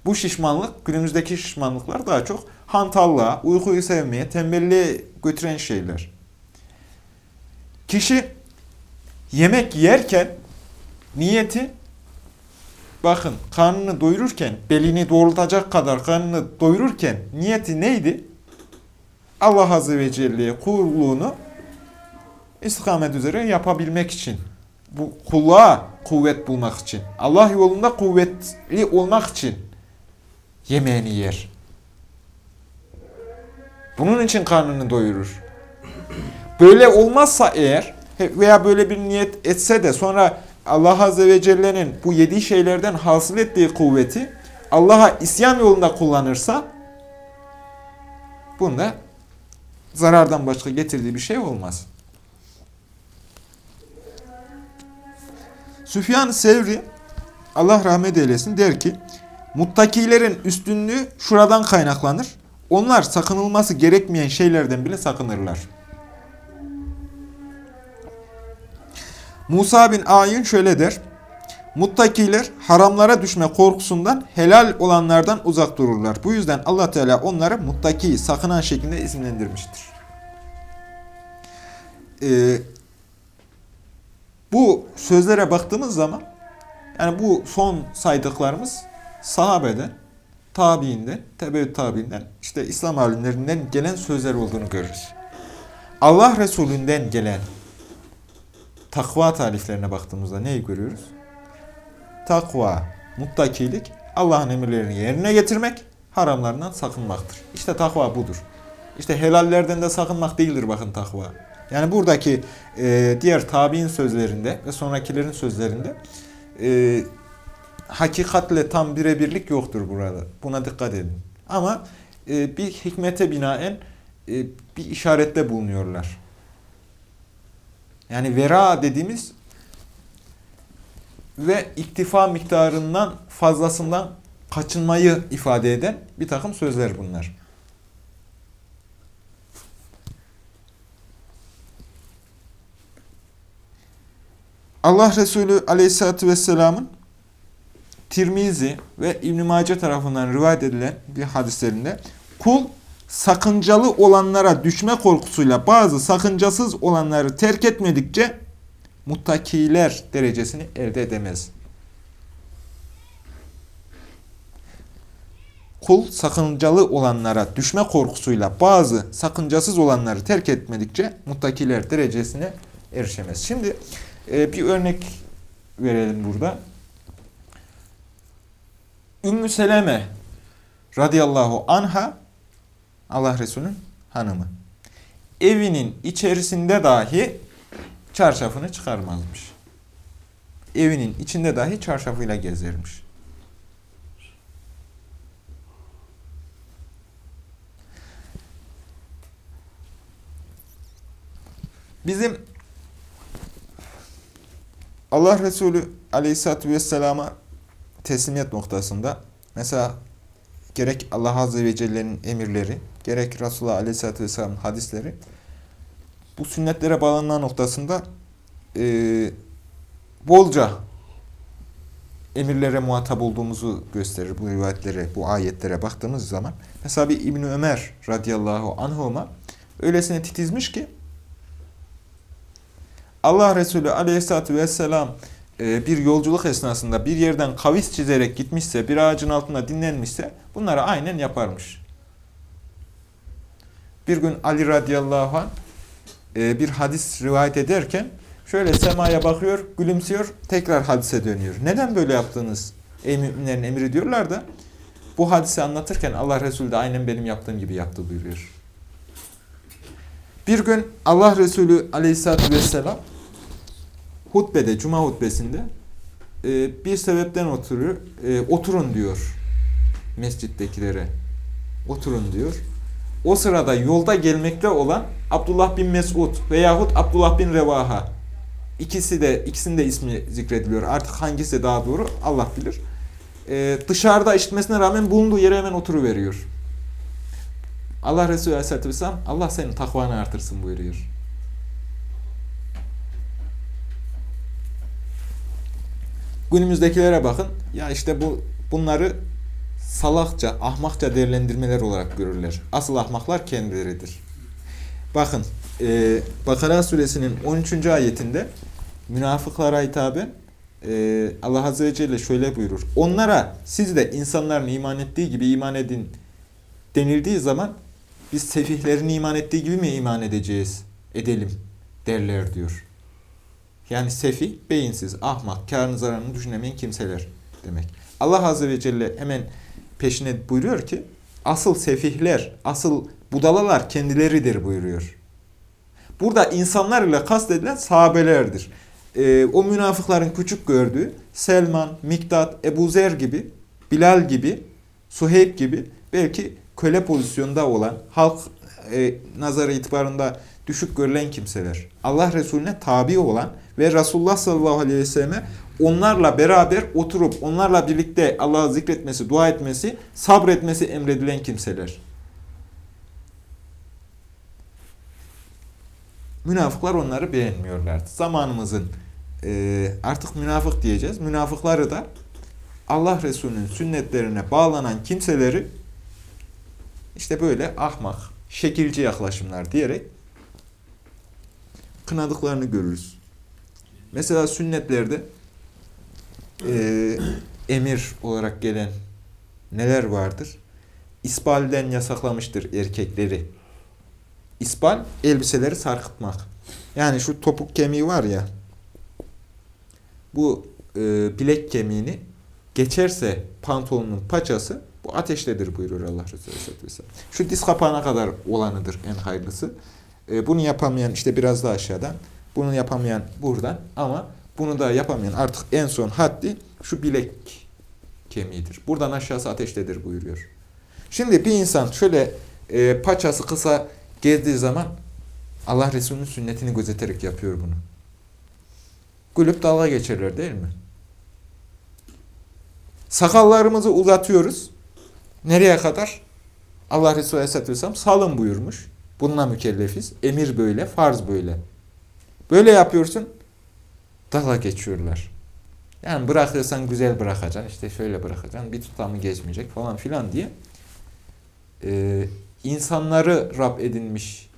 Bu şişmanlık, günümüzdeki şişmanlıklar daha çok hantallığa, uykuyu sevmeye, tembelliğe götüren şeyler. Kişi yemek yerken niyeti bakın karnını doyururken, belini doğrultacak kadar karnını doyururken niyeti neydi? Allah Azze ve Celle'ye kulluğunu istikamet üzere yapabilmek için. Bu kulluğa kuvvet bulmak için. Allah yolunda kuvvetli olmak için yemeğini yer. Bunun için karnını doyurur. Böyle olmazsa eğer veya böyle bir niyet etse de sonra Allah Azze ve Celle'nin bu yediği şeylerden hasıl ettiği kuvveti Allah'a isyan yolunda kullanırsa bunda zarardan başka getirdiği bir şey olmaz. Süfyan Sevri Allah rahmet eylesin der ki muttakilerin üstünlüğü şuradan kaynaklanır. Onlar sakınılması gerekmeyen şeylerden bile sakınırlar. Musa bin Ayun şöyle der. Muttakiler haramlara düşme korkusundan helal olanlardan uzak dururlar. Bu yüzden Allah Teala onları muttaki, sakınan şeklinde isimlendirmiştir. Ee, bu sözlere baktığımız zaman yani bu son saydıklarımız sahabeden, tabiinden, tebeyyüt tabiinden, işte İslam alimlerinden gelen sözler olduğunu görürüz. Allah Resulü'nden gelen takva tariflerine baktığımızda neyi görüyoruz? Takva, muttakilik, Allah'ın emirlerini yerine getirmek, haramlarından sakınmaktır. İşte takva budur. İşte helallerden de sakınmak değildir bakın takva. Yani buradaki e, diğer tabi'in sözlerinde ve sonrakilerin sözlerinde e, hakikatle tam birebirlik yoktur burada. Buna dikkat edin. Ama e, bir hikmete binaen e, bir işarette bulunuyorlar. Yani vera dediğimiz ve iktifa miktarından fazlasından kaçınmayı ifade eden bir takım sözler bunlar. Allah Resulü Aleyhisselatü Vesselam'ın Tirmizi ve İbn-i Mace tarafından rivayet edilen bir hadislerinde kul sakıncalı olanlara düşme korkusuyla bazı sakıncasız olanları terk etmedikçe muttakiler derecesini elde edemez. Kul sakıncalı olanlara düşme korkusuyla bazı sakıncasız olanları terk etmedikçe muttakiler derecesine erişemez. Şimdi e, bir örnek verelim burada. Ümmü Seleme radıyallahu anha Allah Resulü'nün hanımı. Evinin içerisinde dahi çarşafını çıkarmazmış. Evinin içinde dahi çarşafıyla gezermiş. Bizim Allah Resulü Aleyhisselatü Vesselam'a teslimiyet noktasında mesela gerek Allah Azze ve Celle'nin emirleri, gerek Resulullah Aleyhisselatü Vesselam'ın hadisleri bu sünnetlere bağlanma noktasında e, bolca emirlere muhatap olduğumuzu gösterir bu rivayetlere, bu ayetlere baktığımız zaman. Mesela bir İbn Ömer radıyallahu anhuma öylesine titizmiş ki Allah Resulü aleyhissalatü vesselam e, bir yolculuk esnasında bir yerden kavis çizerek gitmişse, bir ağacın altında dinlenmişse bunları aynen yaparmış. Bir gün Ali radıyallahu anh e, bir hadis rivayet ederken şöyle semaya bakıyor, gülümsüyor, tekrar hadise dönüyor. Neden böyle yaptınız ey müminlerin emri diyorlar da bu hadisi anlatırken Allah Resulü de aynen benim yaptığım gibi yaptı buyuruyor. Bir gün Allah Resulü aleyhissalatü vesselam hutbede, cuma hutbesinde e, bir sebepten oturuyor. E, oturun diyor mescittekilere. Oturun diyor. O sırada yolda gelmekte olan Abdullah bin Mesud veyahut Abdullah bin Revaha ikisi de ikisinin de ismi zikrediliyor. Artık hangisi daha doğru Allah bilir. E, dışarıda işitmesine rağmen bulunduğu yere hemen oturuveriyor. Allah Resulü Aleyhisselatü Vesselam Allah senin takvanı artırsın buyuruyor. Günümüzdekilere bakın. Ya işte bu bunları salakça, ahmakça değerlendirmeler olarak görürler. Asıl ahmaklar kendileridir. Bakın e, Bakara suresinin 13. ayetinde münafıklara hitaben e, Allah Azze ve Celle şöyle buyurur. Onlara siz de insanların iman ettiği gibi iman edin denildiği zaman biz sefihlerin iman ettiği gibi mi iman edeceğiz, edelim derler diyor. Yani sefih, beyinsiz, ahmak, karın zararını düşünemeyen kimseler demek. Allah Azze ve Celle hemen peşine buyuruyor ki asıl sefihler, asıl budalalar kendileridir buyuruyor. Burada insanlar ile kastedilen sahabelerdir. Ee, o münafıkların küçük gördüğü Selman, Miktat, Ebu Zer gibi, Bilal gibi, Suheyb gibi belki köle pozisyonda olan, halk e, nazarı itibarında düşük görülen kimseler. Allah Resulüne tabi olan ve Resulullah sallallahu aleyhi ve selleme onlarla beraber oturup onlarla birlikte Allah'ı zikretmesi, dua etmesi, sabretmesi emredilen kimseler. Münafıklar onları beğenmiyorlardı. Zamanımızın e, artık münafık diyeceğiz. Münafıkları da Allah Resulü'nün sünnetlerine bağlanan kimseleri işte böyle ahmak, şekilci yaklaşımlar diyerek kınadıklarını görürüz. Mesela sünnetlerde e, emir olarak gelen neler vardır? İsbalden yasaklamıştır erkekleri. İsbal, elbiseleri sarkıtmak. Yani şu topuk kemiği var ya, bu e, bilek kemiğini geçerse pantolonun paçası, bu ateştedir buyuruyor Allah Resulü Aleyhisselatü Vesselam. Şu diz kapağına kadar olanıdır en hayırlısı. E, bunu yapamayan işte biraz daha aşağıdan, bunu yapamayan buradan ama bunu da yapamayan artık en son haddi şu bilek kemiğidir. Buradan aşağısı ateştedir buyuruyor. Şimdi bir insan şöyle e, paçası kısa gezdiği zaman Allah Resulü'nün sünnetini gözeterek yapıyor bunu. Gülüp dalga geçerler değil mi? Sakallarımızı uzatıyoruz. Nereye kadar? Allah Resulü Aleyhisselatü Vesselam salın buyurmuş. Bununla mükellefiz. Emir böyle, farz böyle. Böyle yapıyorsun, dalga geçiyorlar. Yani bırakırsan güzel bırakacaksın, işte şöyle bırakacaksın, bir tutamı geçmeyecek falan filan diye. Ee, insanları Rab edinmiş,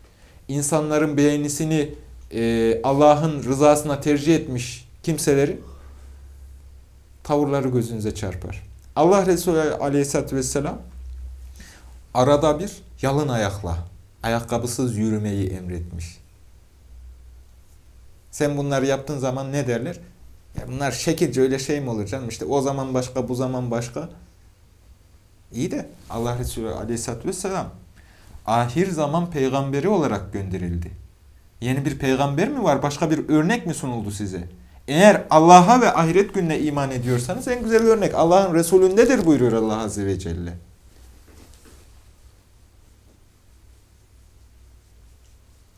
insanların beğenisini e, Allah'ın rızasına tercih etmiş kimselerin tavırları gözünüze çarpar. Allah Resulü Aleyhisselatü Vesselam arada bir yalın ayakla, ayakkabısız yürümeyi emretmiş. Sen bunları yaptığın zaman ne derler? Ya bunlar şekilce öyle şey mi olur canım? İşte o zaman başka, bu zaman başka. İyi de Allah Resulü Aleyhisselatü Vesselam ahir zaman peygamberi olarak gönderildi. Yeni bir peygamber mi var? Başka bir örnek mi sunuldu size? Eğer Allah'a ve ahiret gününe iman ediyorsanız en güzel örnek Allah'ın Resulündedir buyuruyor Allah Azze ve Celle.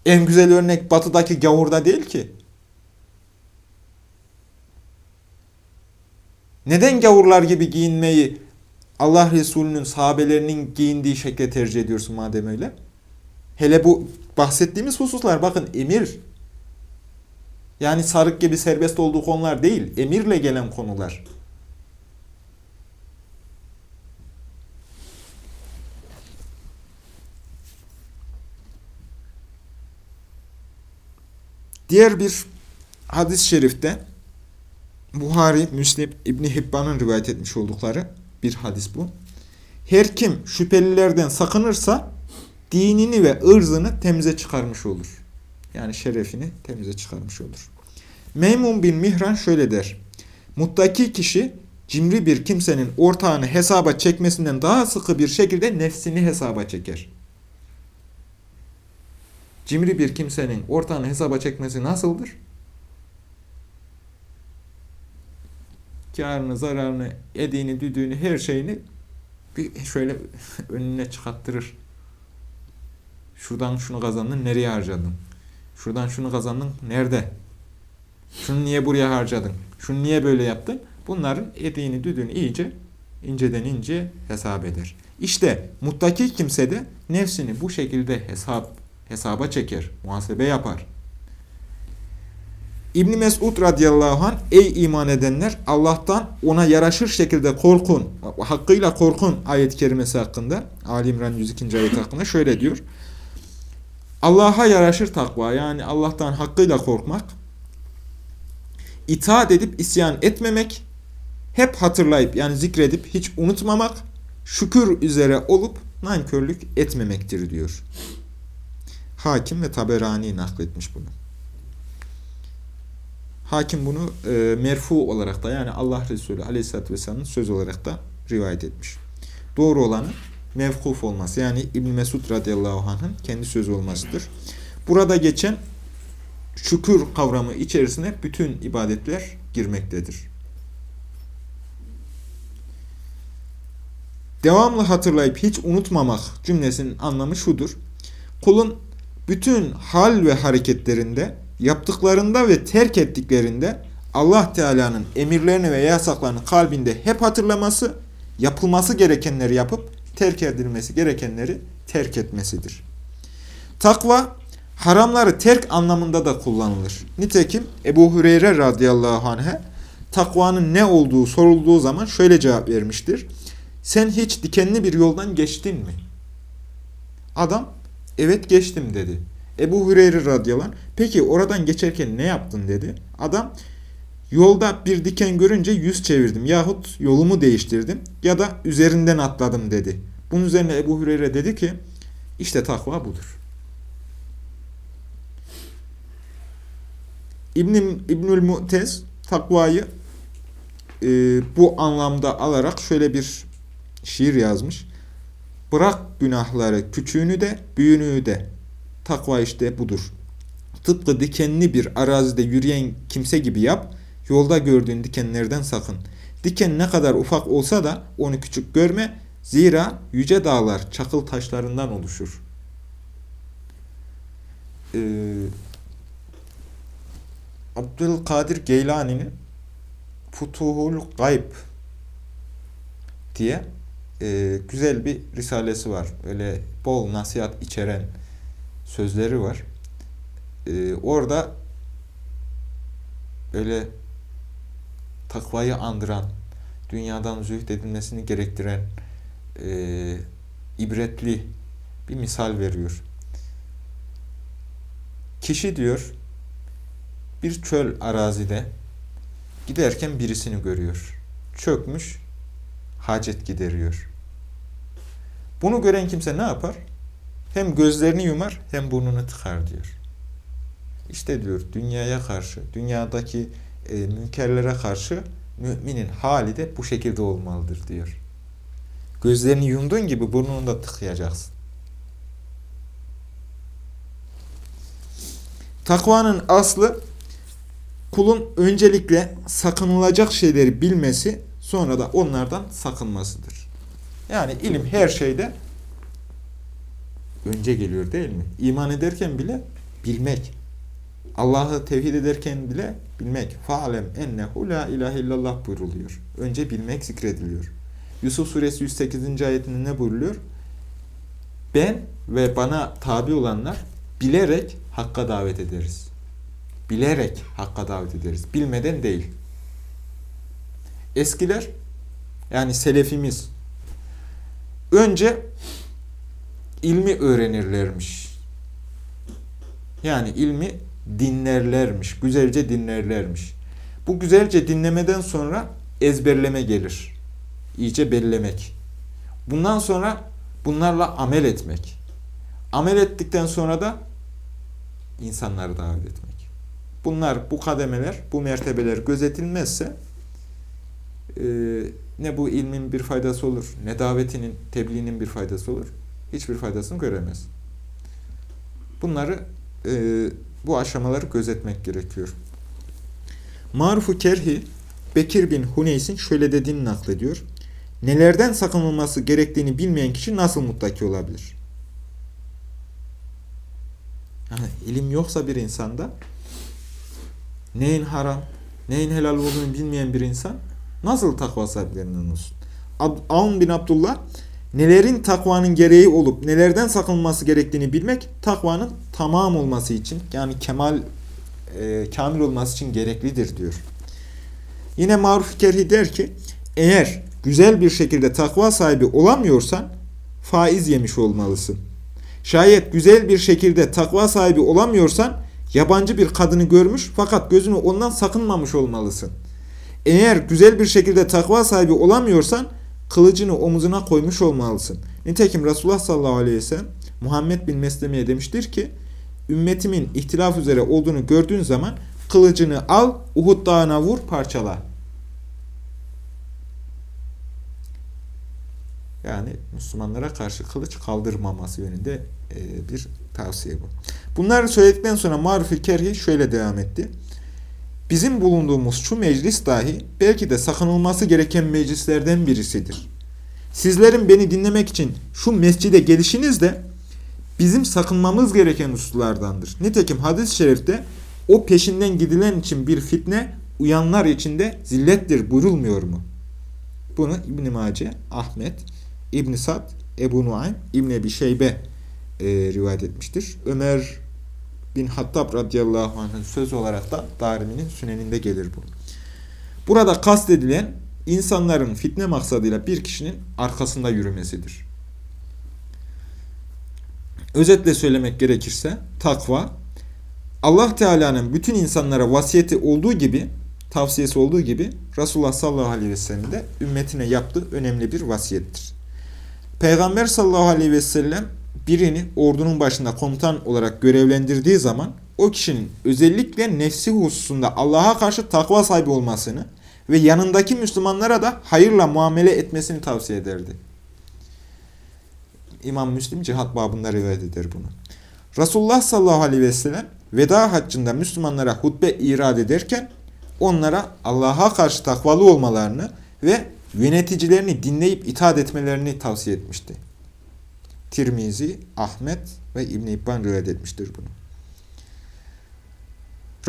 En güzel örnek batıdaki gavurda değil ki. Neden gavurlar gibi giyinmeyi Allah Resulü'nün sahabelerinin giyindiği şekle tercih ediyorsun madem öyle? Hele bu bahsettiğimiz hususlar bakın emir. Yani sarık gibi serbest olduğu konular değil. Emirle gelen konular. Diğer bir hadis-i şerifte Buhari, Müslim, İbni Hibban'ın rivayet etmiş oldukları bir hadis bu. Her kim şüphelilerden sakınırsa dinini ve ırzını temize çıkarmış olur. Yani şerefini temize çıkarmış olur. Meymun bin Mihran şöyle der. Muttaki kişi cimri bir kimsenin ortağını hesaba çekmesinden daha sıkı bir şekilde nefsini hesaba çeker. Cimri bir kimsenin ortağını hesaba çekmesi nasıldır? Karını, zararını, ediğini, düdüğünü, her şeyini bir şöyle önüne çıkarttırır. Şuradan şunu kazandın, nereye harcadın? Şuradan şunu kazandın, nerede? Şunu niye buraya harcadın? Şunu niye böyle yaptın? Bunların ediğini, düdüğünü iyice, inceden ince hesap eder. İşte muttaki kimse de nefsini bu şekilde hesap hesaba çeker, muhasebe yapar. İbn Mesud radıyallahu anh ey iman edenler Allah'tan ona yaraşır şekilde korkun, hakkıyla korkun ayet-i kerimesi hakkında Ali İmran 102. ayet hakkında şöyle diyor. Allah'a yaraşır takva yani Allah'tan hakkıyla korkmak, itaat edip isyan etmemek, hep hatırlayıp yani zikredip hiç unutmamak, şükür üzere olup nankörlük etmemektir diyor. Hakim ve Taberani nakletmiş bunu. Hakim bunu e, merfu olarak da yani Allah Resulü Aleyhisselatü Vesselam'ın söz olarak da rivayet etmiş. Doğru olanı mevkuf olması yani İbn Mesud radıyallahu anh'ın kendi sözü olmasıdır. Burada geçen şükür kavramı içerisine bütün ibadetler girmektedir. Devamlı hatırlayıp hiç unutmamak cümlesinin anlamı şudur. Kulun bütün hal ve hareketlerinde, yaptıklarında ve terk ettiklerinde Allah Teala'nın emirlerini ve yasaklarını kalbinde hep hatırlaması, yapılması gerekenleri yapıp terk edilmesi gerekenleri terk etmesidir. Takva, haramları terk anlamında da kullanılır. Nitekim Ebu Hureyre radıyallahu anh'e takvanın ne olduğu sorulduğu zaman şöyle cevap vermiştir. Sen hiç dikenli bir yoldan geçtin mi? Adam, evet geçtim dedi. Ebu Hureyre radıyallahu anh, peki oradan geçerken ne yaptın dedi. Adam, yolda bir diken görünce yüz çevirdim yahut yolumu değiştirdim ya da üzerinden atladım dedi. Bunun üzerine Ebu Hureyre dedi ki, işte takva budur. İbn İbnül Mu'tez takvayı e, bu anlamda alarak şöyle bir şiir yazmış. Bırak günahları küçüğünü de büyüğünü de. Takva işte budur. Tıpkı dikenli bir arazide yürüyen kimse gibi yap. Yolda gördüğün dikenlerden sakın. Diken ne kadar ufak olsa da onu küçük görme. Zira yüce dağlar çakıl taşlarından oluşur. Ee, Abdülkadir Geylani'nin Futuhul Gayb diye e, güzel bir risalesi var. Öyle bol nasihat içeren sözleri var. E, orada öyle takvayı andıran, dünyadan zühd edilmesini gerektiren e, ibretli bir misal veriyor. Kişi diyor bir çöl arazide giderken birisini görüyor. Çökmüş, hacet gideriyor. Bunu gören kimse ne yapar? Hem gözlerini yumar hem burnunu tıkar diyor. İşte diyor dünyaya karşı, dünyadaki e, münkerlere karşı müminin hali de bu şekilde olmalıdır diyor. Gözlerini yumduğun gibi burnunu da tıkayacaksın. Takvanın aslı kulun öncelikle sakınılacak şeyleri bilmesi, sonra da onlardan sakınmasıdır. Yani ilim her şeyde önce geliyor değil mi? İman ederken bile bilmek. Allah'ı tevhid ederken bile bilmek. Fa'lem ennehu la ilahe illallah buyruluyor. Önce bilmek zikrediliyor. Yusuf suresi 108. ayetinde ne buyruluyor? Ben ve bana tabi olanlar bilerek hakka davet ederiz. Bilerek hakka davet ederiz. Bilmeden değil. Eskiler yani selefimiz önce ilmi öğrenirlermiş. Yani ilmi dinlerlermiş. Güzelce dinlerlermiş. Bu güzelce dinlemeden sonra ezberleme gelir. İyice bellemek. Bundan sonra bunlarla amel etmek. Amel ettikten sonra da insanları davet etmek. Bunlar, bu kademeler, bu mertebeler gözetilmezse e, ne bu ilmin bir faydası olur, ne davetinin, tebliğinin bir faydası olur. Hiçbir faydasını göremez. Bunları, e, bu aşamaları gözetmek gerekiyor. Maruf-u Kerhi, Bekir bin Huneys'in şöyle dediğini naklediyor. Nelerden sakınılması gerektiğini bilmeyen kişi nasıl muttaki olabilir? Yani ilim yoksa bir insanda neyin haram, neyin helal olduğunu bilmeyen bir insan nasıl takva sahiplerinden olsun? Avn bin Abdullah nelerin takvanın gereği olup nelerden sakınılması gerektiğini bilmek takvanın tamam olması için yani kemal e, kamil olması için gereklidir diyor. Yine Maruf Kerhi der ki eğer güzel bir şekilde takva sahibi olamıyorsan faiz yemiş olmalısın. Şayet güzel bir şekilde takva sahibi olamıyorsan yabancı bir kadını görmüş fakat gözünü ondan sakınmamış olmalısın. Eğer güzel bir şekilde takva sahibi olamıyorsan kılıcını omuzuna koymuş olmalısın. Nitekim Resulullah sallallahu aleyhi ve sellem Muhammed bin Mesleme'ye demiştir ki ümmetimin ihtilaf üzere olduğunu gördüğün zaman kılıcını al Uhud dağına vur parçala. Yani Müslümanlara karşı kılıç kaldırmaması yönünde e, bir tavsiye bu. Bunları söyledikten sonra Maruf-i Kerhi şöyle devam etti. Bizim bulunduğumuz şu meclis dahi belki de sakınılması gereken meclislerden birisidir. Sizlerin beni dinlemek için şu mescide gelişiniz de bizim sakınmamız gereken hususlardandır. Nitekim hadis-i şerifte o peşinden gidilen için bir fitne uyanlar içinde zillettir buyurulmuyor mu? Bunu İbn-i Mace, Ahmet, İbn Sad, Ebu Nuaym, İbn Ebi Şeybe e, rivayet etmiştir. Ömer bin Hattab radıyallahu anh'ın söz olarak da Darimi'nin süneninde gelir bu. Burada kastedilen insanların fitne maksadıyla bir kişinin arkasında yürümesidir. Özetle söylemek gerekirse takva Allah Teala'nın bütün insanlara vasiyeti olduğu gibi tavsiyesi olduğu gibi Resulullah sallallahu aleyhi ve sellem de ümmetine yaptığı önemli bir vasiyettir. Peygamber sallallahu aleyhi ve sellem birini ordunun başında komutan olarak görevlendirdiği zaman o kişinin özellikle nefsi hususunda Allah'a karşı takva sahibi olmasını ve yanındaki Müslümanlara da hayırla muamele etmesini tavsiye ederdi. İmam Müslim cihat babında rivayet eder bunu. Resulullah sallallahu aleyhi ve sellem veda haccında Müslümanlara hutbe irad ederken onlara Allah'a karşı takvalı olmalarını ve yöneticilerini dinleyip itaat etmelerini tavsiye etmişti. Tirmizi, Ahmet ve İbn-i İbban rivayet etmiştir bunu.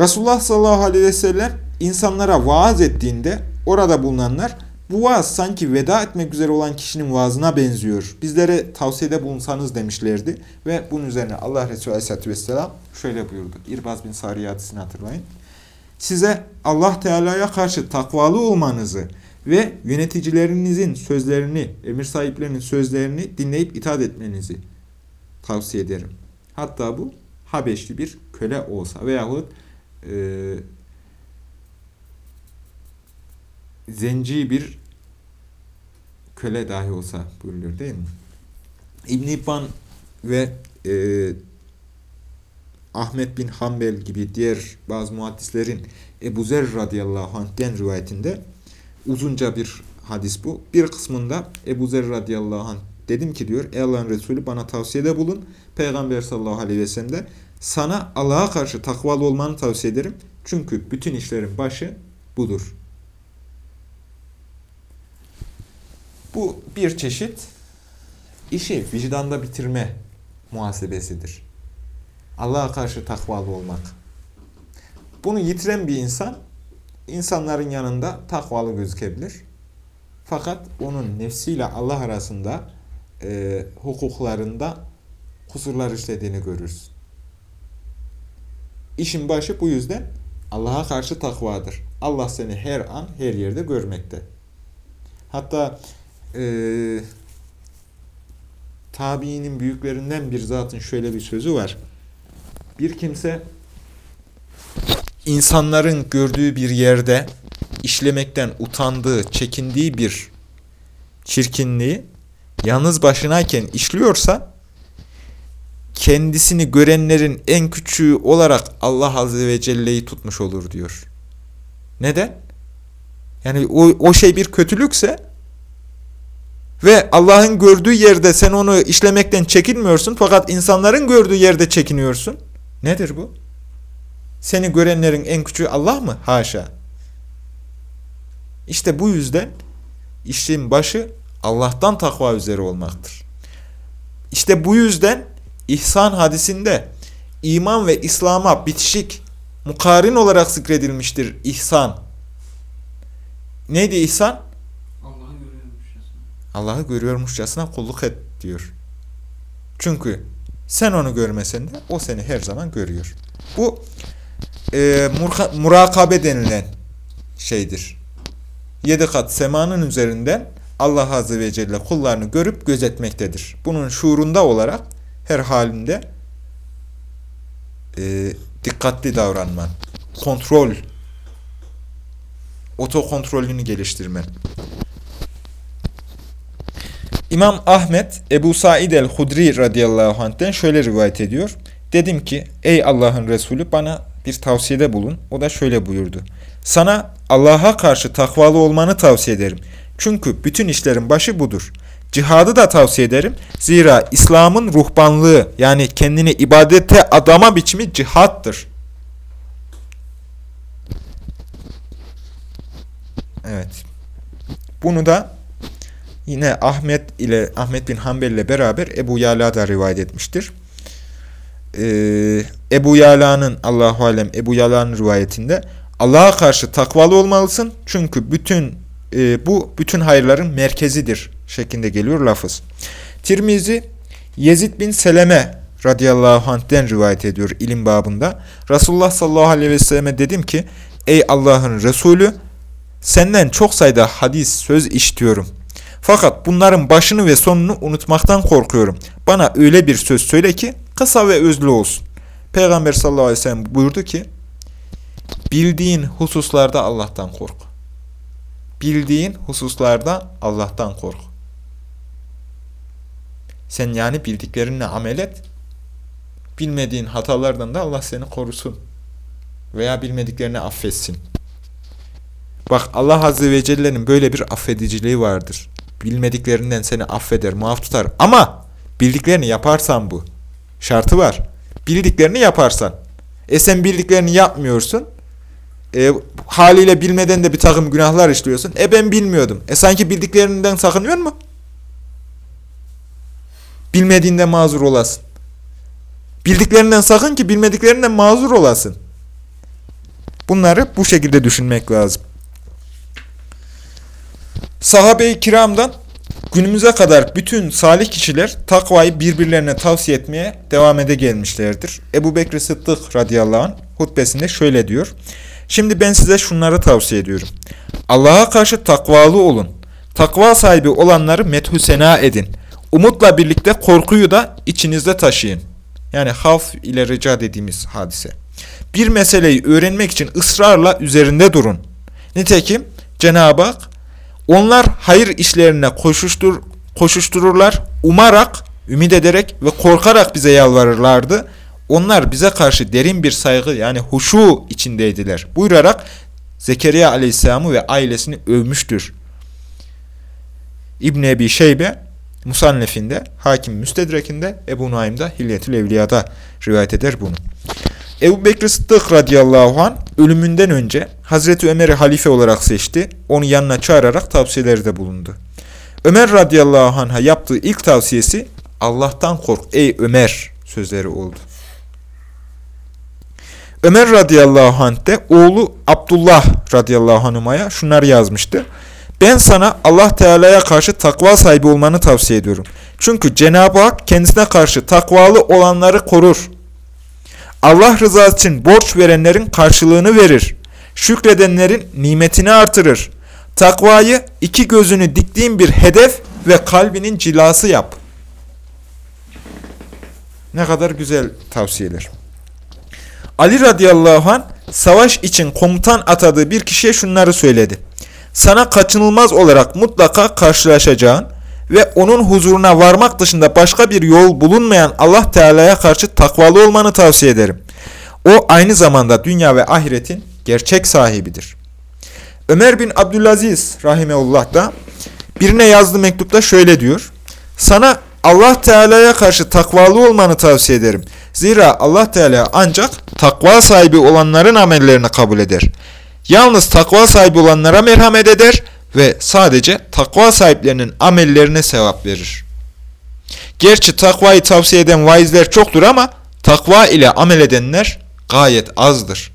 Resulullah sallallahu aleyhi ve sellem insanlara vaaz ettiğinde orada bulunanlar Bu vaaz sanki veda etmek üzere olan kişinin vaazına benziyor. Bizlere tavsiyede bulunsanız demişlerdi. Ve bunun üzerine Allah Resulü Aleyhisselatü Vesselam şöyle buyurdu. İrbaz bin Sari hadisini hatırlayın. Size Allah Teala'ya karşı takvalı olmanızı ve yöneticilerinizin sözlerini, emir sahiplerinin sözlerini dinleyip itaat etmenizi tavsiye ederim. Hatta bu Habeşli bir köle olsa veyahut e, zenci bir köle dahi olsa buyuruyor değil mi? İbn-i İbban ve e, Ahmet bin Hanbel gibi diğer bazı muhaddislerin Ebu Zer radıyallahu anh'den rivayetinde uzunca bir hadis bu. Bir kısmında Ebu Zer radıyallahu anh dedim ki diyor Ey Allah'ın Resulü bana tavsiyede bulun. Peygamber sallallahu aleyhi ve sellem de sana Allah'a karşı takvalı olmanı tavsiye ederim. Çünkü bütün işlerin başı budur. Bu bir çeşit işi vicdanda bitirme muhasebesidir. Allah'a karşı takvalı olmak. Bunu yitiren bir insan, insanların yanında takvalı gözükebilir. Fakat onun nefsiyle Allah arasında e, hukuklarında kusurlar işlediğini görürsün. İşin başı bu yüzden Allah'a karşı takvadır. Allah seni her an, her yerde görmekte. Hatta e, tabiinin büyüklerinden bir zatın şöyle bir sözü var. Bir kimse insanların gördüğü bir yerde işlemekten utandığı, çekindiği bir çirkinliği yalnız başınayken işliyorsa kendisini görenlerin en küçüğü olarak Allah Azze ve Celle'yi tutmuş olur diyor. Neden? Yani o, o şey bir kötülükse ve Allah'ın gördüğü yerde sen onu işlemekten çekinmiyorsun fakat insanların gördüğü yerde çekiniyorsun. Nedir bu? Seni görenlerin en küçüğü Allah mı? Haşa. İşte bu yüzden işin başı Allah'tan takva üzere olmaktır. İşte bu yüzden İhsan hadisinde iman ve İslam'a bitişik, mukarin olarak zikredilmiştir ihsan. Neydi ihsan? Allah'ı görüyormuşçasına. Allah'ı görüyormuşçasına kulluk et diyor. Çünkü sen onu görmesen de o seni her zaman görüyor. Bu e, murakabe denilen şeydir. Yedi kat semanın üzerinden Allah Azze ve Celle kullarını görüp gözetmektedir. Bunun şuurunda olarak her halinde e, dikkatli davranman, kontrol, otokontrolünü geliştirmen. İmam Ahmet Ebu Said el-Hudri radıyallahu anh'ten şöyle rivayet ediyor. Dedim ki ey Allah'ın Resulü bana bir tavsiyede bulun. O da şöyle buyurdu. Sana Allah'a karşı takvalı olmanı tavsiye ederim. Çünkü bütün işlerin başı budur. Cihadı da tavsiye ederim. Zira İslam'ın ruhbanlığı yani kendini ibadete adama biçimi cihattır. Evet. Bunu da yine Ahmet ile Ahmet bin Hanbel ile beraber Ebu Yala da rivayet etmiştir. Ee, Ebu Yala'nın Allahu alem Ebu Yala'nın rivayetinde Allah'a karşı takvalı olmalısın. Çünkü bütün e, bu bütün hayırların merkezidir şeklinde geliyor lafız. Tirmizi Yezid bin Seleme radıyallahu anh'den rivayet ediyor ilim babında. Resulullah sallallahu aleyhi ve selleme dedim ki ey Allah'ın Resulü senden çok sayıda hadis söz işitiyorum. Fakat bunların başını ve sonunu unutmaktan korkuyorum. Bana öyle bir söz söyle ki kısa ve özlü olsun. Peygamber sallallahu aleyhi ve sellem buyurdu ki bildiğin hususlarda Allah'tan kork. Bildiğin hususlarda Allah'tan kork. Sen yani bildiklerinle amel et. Bilmediğin hatalardan da Allah seni korusun. Veya bilmediklerini affetsin. Bak Allah Azze ve Celle'nin böyle bir affediciliği vardır. Bilmediklerinden seni affeder, muaf tutar. Ama bildiklerini yaparsan bu. Şartı var. Bildiklerini yaparsan. E sen bildiklerini yapmıyorsun. E, haliyle bilmeden de bir takım günahlar işliyorsun. E ben bilmiyordum. E sanki bildiklerinden sakınıyor mu? Bilmediğinde mazur olasın. Bildiklerinden sakın ki bilmediklerinden mazur olasın. Bunları bu şekilde düşünmek lazım. Sahabe-i kiramdan günümüze kadar bütün salih kişiler takvayı birbirlerine tavsiye etmeye devam ede gelmişlerdir. Ebu Bekir Sıddık radıyallahu anh hutbesinde şöyle diyor. Şimdi ben size şunları tavsiye ediyorum. Allah'a karşı takvalı olun. Takva sahibi olanları methü sena edin. Umutla birlikte korkuyu da içinizde taşıyın. Yani havf ile rica dediğimiz hadise. Bir meseleyi öğrenmek için ısrarla üzerinde durun. Nitekim Cenab-ı Hak onlar hayır işlerine koşuştur, koşuştururlar, umarak, ümit ederek ve korkarak bize yalvarırlardı. Onlar bize karşı derin bir saygı yani huşu içindeydiler. Buyurarak Zekeriya Aleyhisselam'ı ve ailesini övmüştür. İbn Ebi Şeybe Musannef'inde, Hakim Müstedrek'inde, Ebu Naim'de, Hilyetül Evliya'da rivayet eder bunu. Ebu Bekir Sıddık radıyallahu an ölümünden önce Hazreti Ömer'i halife olarak seçti. Onu yanına çağırarak tavsiyelerde bulundu. Ömer radıyallahu anh'a yaptığı ilk tavsiyesi Allah'tan kork ey Ömer sözleri oldu. Ömer radıyallahu anh de oğlu Abdullah radıyallahu anh'a şunlar yazmıştı. Ben sana Allah Teala'ya karşı takva sahibi olmanı tavsiye ediyorum. Çünkü Cenab-ı Hak kendisine karşı takvalı olanları korur. Allah rızası için borç verenlerin karşılığını verir. Şükredenlerin nimetini artırır. Takvayı iki gözünü diktiğin bir hedef ve kalbinin cilası yap. Ne kadar güzel tavsiyeler. Ali radıyallahu an savaş için komutan atadığı bir kişiye şunları söyledi. Sana kaçınılmaz olarak mutlaka karşılaşacağın ve onun huzuruna varmak dışında başka bir yol bulunmayan Allah Teala'ya karşı takvalı olmanı tavsiye ederim. O aynı zamanda dünya ve ahiretin gerçek sahibidir. Ömer bin Abdülaziz rahimeullah da birine yazdığı mektupta şöyle diyor. Sana Allah Teala'ya karşı takvalı olmanı tavsiye ederim. Zira Allah Teala ancak takva sahibi olanların amellerini kabul eder. Yalnız takva sahibi olanlara merhamet eder ve sadece takva sahiplerinin amellerine sevap verir. Gerçi takvayı tavsiye eden vaizler çoktur ama takva ile amel edenler gayet azdır.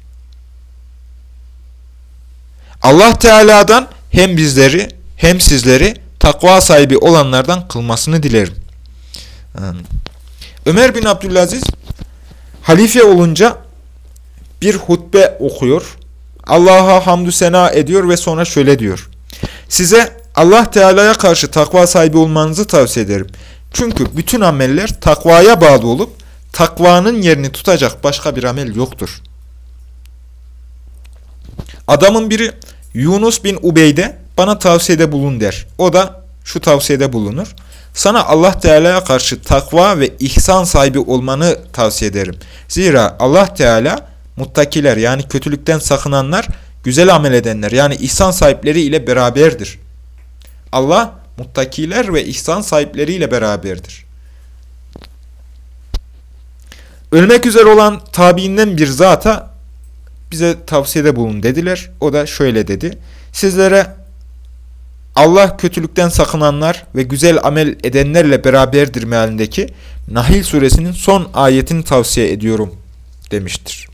Allah Teala'dan hem bizleri hem sizleri takva sahibi olanlardan kılmasını dilerim. Ömer bin Abdülaziz halife olunca bir hutbe okuyor. Allah'a hamdü sena ediyor ve sonra şöyle diyor. Size Allah Teala'ya karşı takva sahibi olmanızı tavsiye ederim. Çünkü bütün ameller takvaya bağlı olup takvanın yerini tutacak başka bir amel yoktur. Adamın biri Yunus bin Ubeyde bana tavsiyede bulun der. O da şu tavsiyede bulunur. Sana Allah Teala'ya karşı takva ve ihsan sahibi olmanı tavsiye ederim. Zira Allah Teala muttakiler yani kötülükten sakınanlar, güzel amel edenler yani ihsan sahipleri ile beraberdir. Allah muttakiler ve ihsan sahipleri ile beraberdir. Ölmek üzere olan tabiinden bir zata bize tavsiyede bulun dediler. O da şöyle dedi. Sizlere Allah kötülükten sakınanlar ve güzel amel edenlerle beraberdir mealindeki Nahil suresinin son ayetini tavsiye ediyorum demiştir.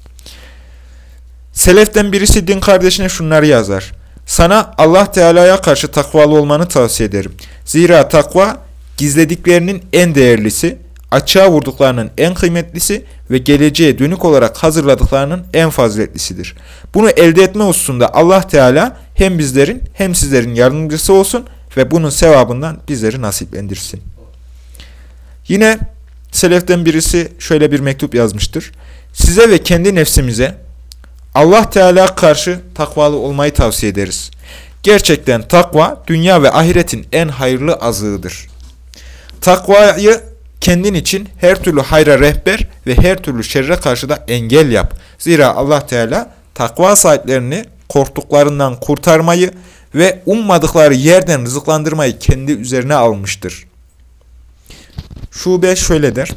Seleften birisi din kardeşine şunları yazar. Sana Allah Teala'ya karşı takvalı olmanı tavsiye ederim. Zira takva gizlediklerinin en değerlisi, açığa vurduklarının en kıymetlisi ve geleceğe dönük olarak hazırladıklarının en faziletlisidir. Bunu elde etme hususunda Allah Teala hem bizlerin hem sizlerin yardımcısı olsun ve bunun sevabından bizleri nasiplendirsin. Yine Seleften birisi şöyle bir mektup yazmıştır. Size ve kendi nefsimize Allah Teala karşı takvalı olmayı tavsiye ederiz. Gerçekten takva dünya ve ahiretin en hayırlı azığıdır. Takvayı kendin için her türlü hayra rehber ve her türlü şerre karşı da engel yap. Zira Allah Teala takva sahiplerini korktuklarından kurtarmayı ve ummadıkları yerden rızıklandırmayı kendi üzerine almıştır. Şube şöyle der.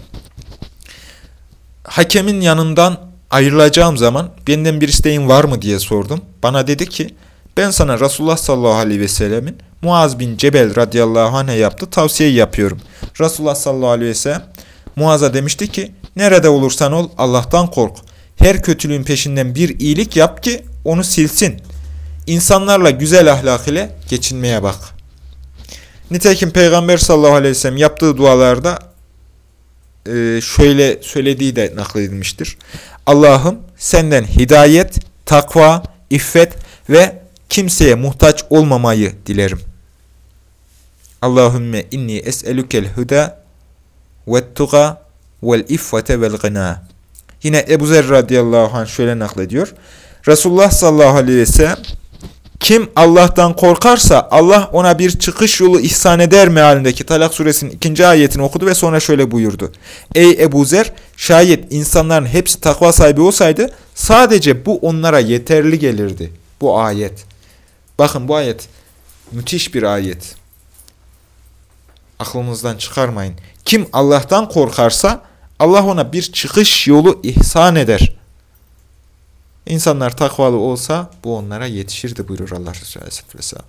Hakemin yanından ayrılacağım zaman benden bir isteğin var mı diye sordum. Bana dedi ki ben sana Resulullah sallallahu aleyhi ve sellemin Muaz bin Cebel radıyallahu anh'a yaptığı tavsiyeyi yapıyorum. Resulullah sallallahu aleyhi ve sellem Muaz'a demişti ki nerede olursan ol Allah'tan kork. Her kötülüğün peşinden bir iyilik yap ki onu silsin. İnsanlarla güzel ahlak ile geçinmeye bak Nitekim Peygamber sallallahu aleyhi ve sellem yaptığı dualarda e, şöyle söylediği de nakledilmiştir. Allah'ım senden hidayet, takva, iffet ve kimseye muhtaç olmamayı dilerim. Allahümme inni es'elukel huda ve tuga vel iffete vel gına. Yine Ebu Zer radıyallahu anh şöyle naklediyor. Resulullah sallallahu aleyhi ve sellem kim Allah'tan korkarsa Allah ona bir çıkış yolu ihsan eder mealindeki Talak suresinin ikinci ayetini okudu ve sonra şöyle buyurdu. Ey Ebu Zer şayet insanların hepsi takva sahibi olsaydı sadece bu onlara yeterli gelirdi. Bu ayet. Bakın bu ayet müthiş bir ayet. Aklınızdan çıkarmayın. Kim Allah'tan korkarsa Allah ona bir çıkış yolu ihsan eder. İnsanlar takvalı olsa bu onlara yetişirdi buyurur Allah Resulü Aleyhisselatü Vesselam.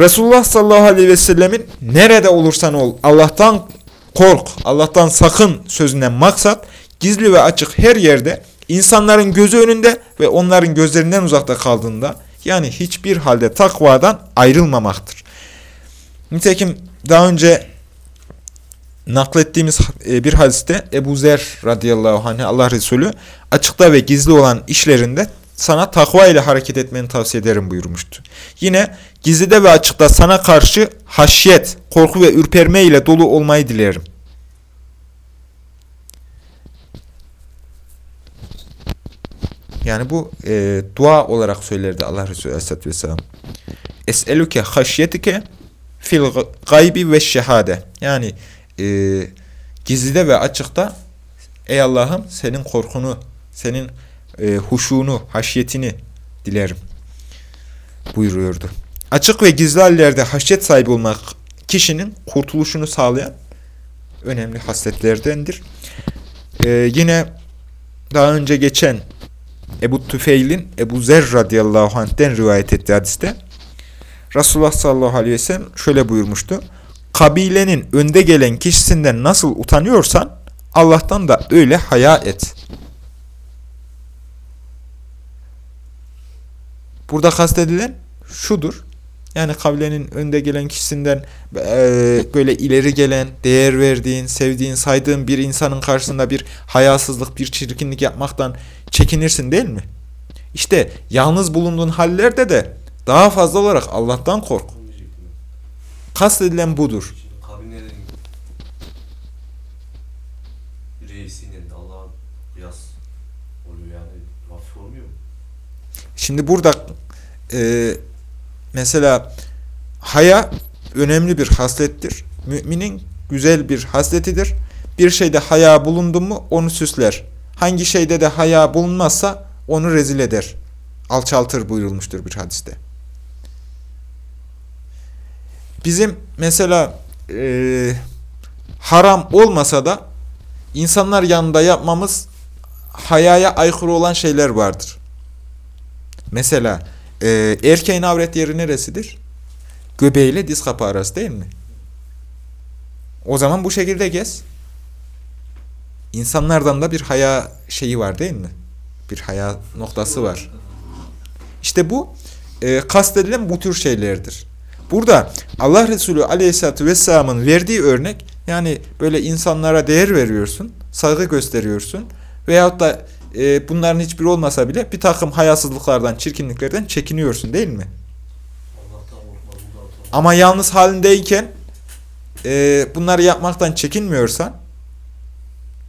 Resulullah sallallahu aleyhi ve sellemin nerede olursan ol Allah'tan kork, Allah'tan sakın sözünden maksat gizli ve açık her yerde insanların gözü önünde ve onların gözlerinden uzakta kaldığında yani hiçbir halde takvadan ayrılmamaktır. Nitekim daha önce naklettiğimiz e, bir hadiste Ebu Zer radıyallahu anh Allah Resulü açıkta ve gizli olan işlerinde sana takva ile hareket etmeni tavsiye ederim buyurmuştu. Yine gizlide ve açıkta sana karşı haşyet, korku ve ürperme ile dolu olmayı dilerim. Yani bu e, dua olarak söylerdi Allah Resulü Aleyhisselatü Vesselam. Es'eluke haşyetike fil gaybi ve şehade. Yani e, gizlide ve açıkta ey Allah'ım senin korkunu, senin e, huşunu, haşyetini dilerim buyuruyordu. Açık ve gizli hallerde haşyet sahibi olmak kişinin kurtuluşunu sağlayan önemli hasletlerdendir. E, yine daha önce geçen Ebu Tüfeil'in Ebu Zer radıyallahu anh'den rivayet ettiği hadiste Resulullah sallallahu aleyhi ve sellem şöyle buyurmuştu. Kabilenin önde gelen kişisinden nasıl utanıyorsan Allah'tan da öyle haya et. Burada kastedilen şudur. Yani kabilenin önde gelen kişisinden e, böyle ileri gelen, değer verdiğin, sevdiğin, saydığın bir insanın karşısında bir hayasızlık, bir çirkinlik yapmaktan çekinirsin değil mi? İşte yalnız bulunduğun hallerde de daha fazla olarak Allah'tan kork. Kastedilen budur. Şimdi kabinlerin reisinin Allah'ın kıyas oluyor yani olmuyor mu? Şimdi burada e, mesela haya önemli bir haslettir. Müminin güzel bir hasletidir. Bir şeyde haya bulundu mu onu süsler. Hangi şeyde de haya bulunmazsa onu rezil eder. Alçaltır buyurulmuştur bir hadiste. Bizim mesela e, haram olmasa da insanlar yanında yapmamız hayaya aykırı olan şeyler vardır. Mesela e, erkeğin avret yeri neresidir? Göbeğiyle diz kapağı arası değil mi? O zaman bu şekilde gez. İnsanlardan da bir haya şeyi var değil mi? Bir haya noktası var. İşte bu e, kastedilen bu tür şeylerdir. Burada Allah Resulü Aleyhisselatü Vesselam'ın verdiği örnek yani böyle insanlara değer veriyorsun, saygı gösteriyorsun veyahut da e, bunların hiçbiri olmasa bile bir takım hayasızlıklardan, çirkinliklerden çekiniyorsun değil mi? Ama yalnız halindeyken e, bunları yapmaktan çekinmiyorsan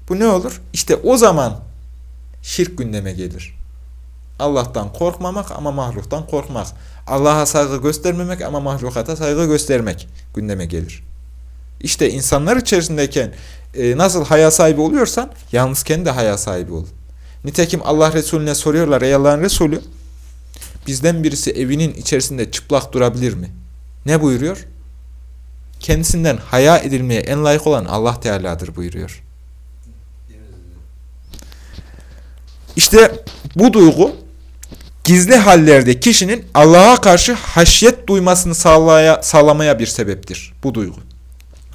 bu ne olur? İşte o zaman şirk gündeme gelir. Allah'tan korkmamak ama mahluktan korkmak. Allah'a saygı göstermemek ama mahlukata saygı göstermek gündeme gelir. İşte insanlar içerisindeyken e, nasıl haya sahibi oluyorsan yalnızken de haya sahibi ol. Nitekim Allah Resulüne soruyorlar ey Allah'ın Resulü bizden birisi evinin içerisinde çıplak durabilir mi? Ne buyuruyor? Kendisinden haya edilmeye en layık olan Allah Teala'dır buyuruyor. İşte bu duygu gizli hallerde kişinin Allah'a karşı haşyet duymasını sağlaya, sağlamaya bir sebeptir. Bu duygu.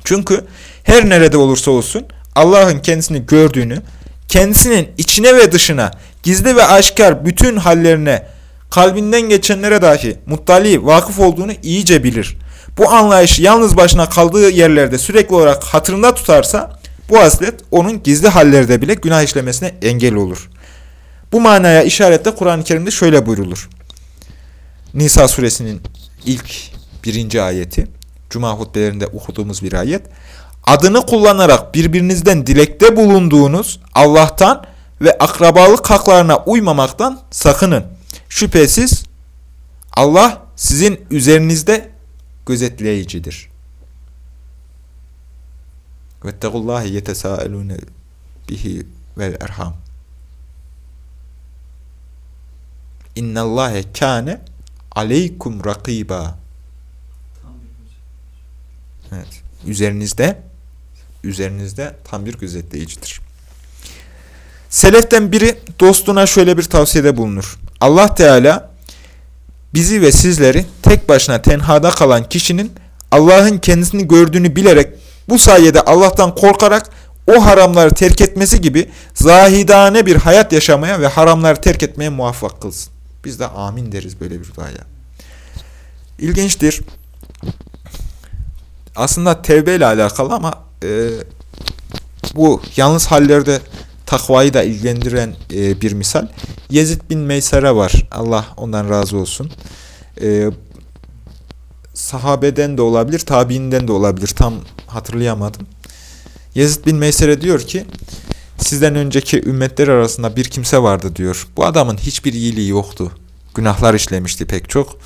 Çünkü her nerede olursa olsun Allah'ın kendisini gördüğünü, kendisinin içine ve dışına, gizli ve aşikar bütün hallerine, kalbinden geçenlere dahi muttali, vakıf olduğunu iyice bilir. bu anlayışı yalnız başına kaldığı yerlerde sürekli olarak hatırında tutarsa bu haslet onun gizli hallerde bile günah işlemesine engel olur. Bu manaya işaretle Kur'an-ı Kerim'de şöyle buyrulur. Nisa suresinin ilk birinci ayeti, Cuma hutbelerinde okuduğumuz bir ayet. Adını kullanarak birbirinizden dilekte bulunduğunuz Allah'tan ve akrabalık haklarına uymamaktan sakının. Şüphesiz Allah sizin üzerinizde gözetleyicidir. Vettegullahi yetesâelûne bihi vel erham. İnnallâhe kâne aleykum rakiba. Evet. Üzerinizde üzerinizde tam bir gözetleyicidir. Seleften biri dostuna şöyle bir tavsiyede bulunur. Allah Teala bizi ve sizleri tek başına tenhada kalan kişinin Allah'ın kendisini gördüğünü bilerek bu sayede Allah'tan korkarak o haramları terk etmesi gibi zahidane bir hayat yaşamaya ve haramları terk etmeye muvaffak kılsın. Biz de amin deriz böyle bir duaya. İlginçtir. Aslında tevbe ile alakalı ama e, bu yalnız hallerde takvayı da ilgilendiren e, bir misal. Yezid bin Meysere var. Allah ondan razı olsun. E, sahabeden de olabilir, tabiinden de olabilir. Tam hatırlayamadım. Yezid bin Meysere diyor ki, sizden önceki ümmetler arasında bir kimse vardı diyor. Bu adamın hiçbir iyiliği yoktu. Günahlar işlemişti pek çok.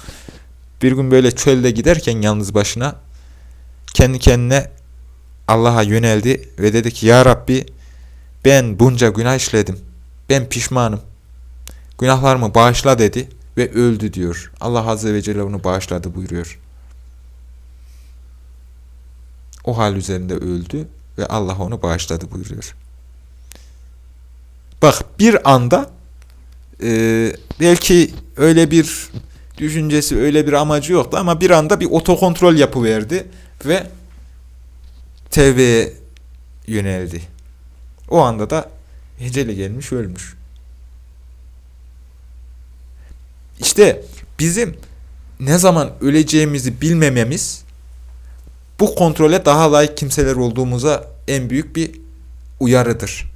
Bir gün böyle çölde giderken yalnız başına kendi kendine Allah'a yöneldi ve dedi ki Ya Rabbi ben bunca günah işledim. Ben pişmanım. Günahlarımı bağışla dedi ve öldü diyor. Allah Azze ve Celle onu bağışladı buyuruyor. O hal üzerinde öldü ve Allah onu bağışladı buyuruyor. Bak bir anda e, belki öyle bir düşüncesi, öyle bir amacı yoktu ama bir anda bir otokontrol yapıverdi ve tevbeye yöneldi. O anda da eceli gelmiş ölmüş. İşte bizim ne zaman öleceğimizi bilmememiz bu kontrole daha layık kimseler olduğumuza en büyük bir uyarıdır.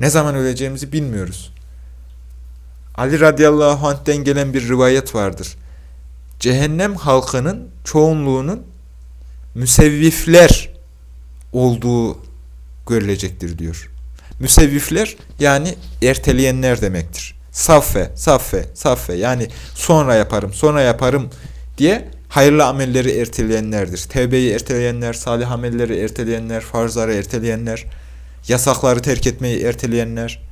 Ne zaman öleceğimizi bilmiyoruz. Ali radıyallahu anh'ten gelen bir rivayet vardır. Cehennem halkının çoğunluğunun müsevvifler olduğu görülecektir diyor. Müsevvifler yani erteleyenler demektir. Saffe, saffe, saffe yani sonra yaparım, sonra yaparım diye hayırlı amelleri erteleyenlerdir. Tevbeyi erteleyenler, salih amelleri erteleyenler, farzları erteleyenler, yasakları terk etmeyi erteleyenler.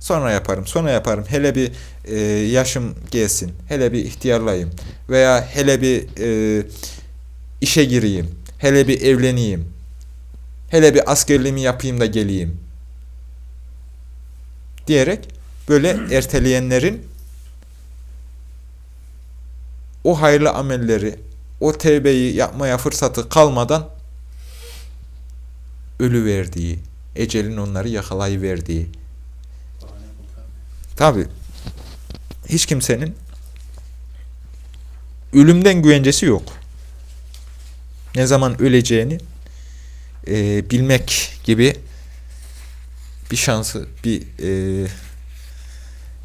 Sonra yaparım, sonra yaparım. Hele bir e, yaşım gelsin, hele bir ihtiyarlayayım veya hele bir e, işe gireyim, hele bir evleneyim, hele bir askerliğimi yapayım da geleyim diyerek böyle erteleyenlerin o hayırlı amelleri, o tevbeyi yapmaya fırsatı kalmadan ölü verdiği, ecelin onları yakalayıverdiği. Tabi hiç kimsenin ölümden güvencesi yok. Ne zaman öleceğini e, bilmek gibi bir şansı, bir e,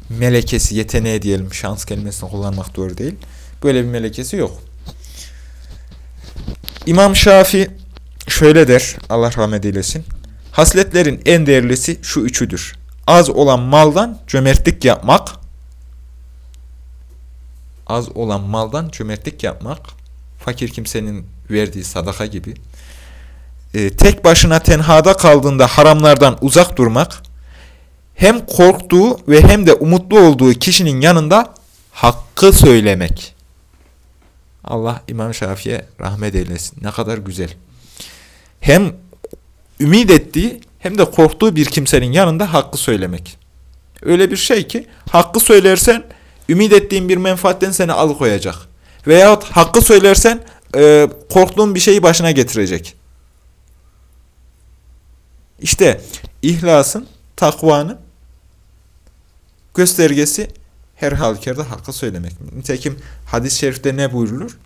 melekesi, yeteneği diyelim, şans kelimesini kullanmak doğru değil. Böyle bir melekesi yok. İmam Şafi şöyle der, Allah rahmet eylesin. Hasletlerin en değerlisi şu üçüdür. Az olan maldan cömertlik yapmak, az olan maldan cömertlik yapmak, fakir kimsenin verdiği sadaka gibi, e, tek başına tenhada kaldığında haramlardan uzak durmak, hem korktuğu ve hem de umutlu olduğu kişinin yanında hakkı söylemek. Allah İmam Şafii'ye rahmet eylesin. Ne kadar güzel. Hem ümit ettiği hem de korktuğu bir kimsenin yanında hakkı söylemek. Öyle bir şey ki hakkı söylersen ümit ettiğin bir menfaatten seni alıkoyacak. Veyahut hakkı söylersen e, korktuğun bir şeyi başına getirecek. İşte ihlasın, takvanın göstergesi her halükarda hakkı söylemek. Nitekim hadis-i şerifte ne buyrulur?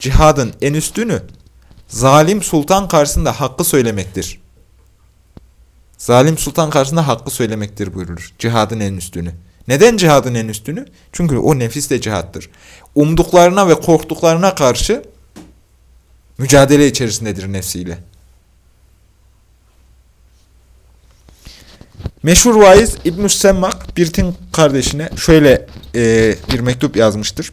cihadın en üstünü zalim sultan karşısında hakkı söylemektir. Zalim sultan karşısında hakkı söylemektir buyurulur. Cihadın en üstünü. Neden cihadın en üstünü? Çünkü o nefis de cihattır. Umduklarına ve korktuklarına karşı mücadele içerisindedir nefsiyle. Meşhur vaiz İbn-i Semmak Birtin kardeşine şöyle e, bir mektup yazmıştır.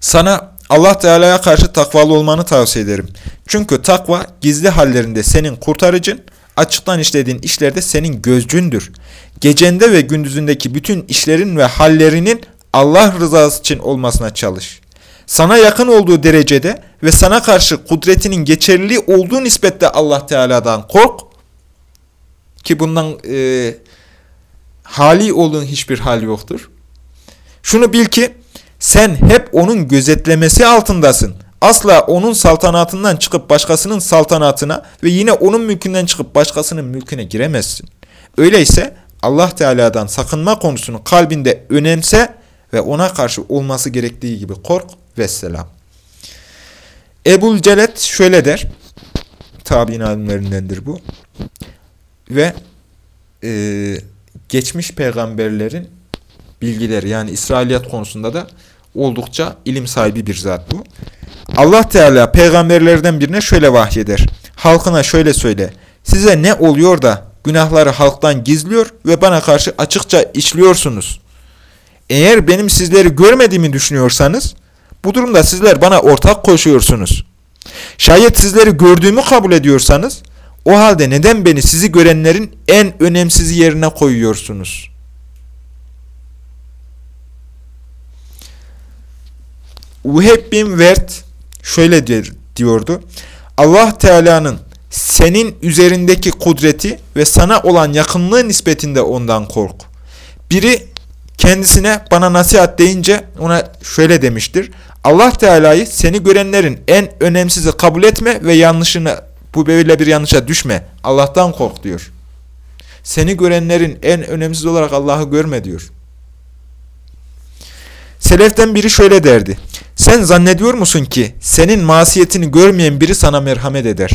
Sana Allah Teala'ya karşı takvalı olmanı tavsiye ederim. Çünkü takva gizli hallerinde senin kurtarıcın, açıktan işlediğin işlerde senin gözcündür. Gecende ve gündüzündeki bütün işlerin ve hallerinin Allah rızası için olmasına çalış. Sana yakın olduğu derecede ve sana karşı kudretinin geçerliliği olduğu nispette Allah Teala'dan kork. Ki bundan e, hali olduğun hiçbir hal yoktur. Şunu bil ki sen hep onun gözetlemesi altındasın. Asla onun saltanatından çıkıp başkasının saltanatına ve yine onun mülkünden çıkıp başkasının mülküne giremezsin. Öyleyse Allah Teala'dan sakınma konusunu kalbinde önemse ve ona karşı olması gerektiği gibi kork ve selam. Ebul Celet şöyle der, tabi'in alimlerindendir bu ve e, geçmiş peygamberlerin bilgileri yani İsrailiyat konusunda da oldukça ilim sahibi bir zat bu. Allah Teala peygamberlerden birine şöyle vahyeder. Halkına şöyle söyle. Size ne oluyor da günahları halktan gizliyor ve bana karşı açıkça işliyorsunuz. Eğer benim sizleri görmediğimi düşünüyorsanız bu durumda sizler bana ortak koşuyorsunuz. Şayet sizleri gördüğümü kabul ediyorsanız o halde neden beni sizi görenlerin en önemsiz yerine koyuyorsunuz? Uheb bin Vert şöyle diyordu. Allah Teala'nın senin üzerindeki kudreti ve sana olan yakınlığı nispetinde ondan kork. Biri kendisine bana nasihat deyince ona şöyle demiştir. Allah Teala'yı seni görenlerin en önemsizi kabul etme ve yanlışını bu böyle bir yanlışa düşme. Allah'tan kork diyor. Seni görenlerin en önemsiz olarak Allah'ı görme diyor. Seleften biri şöyle derdi. Sen zannediyor musun ki senin masiyetini görmeyen biri sana merhamet eder.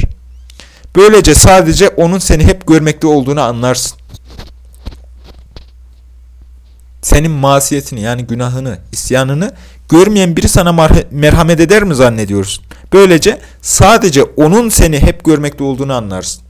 Böylece sadece onun seni hep görmekte olduğunu anlarsın. Senin masiyetini yani günahını, isyanını görmeyen biri sana merhamet eder mi zannediyorsun? Böylece sadece onun seni hep görmekte olduğunu anlarsın.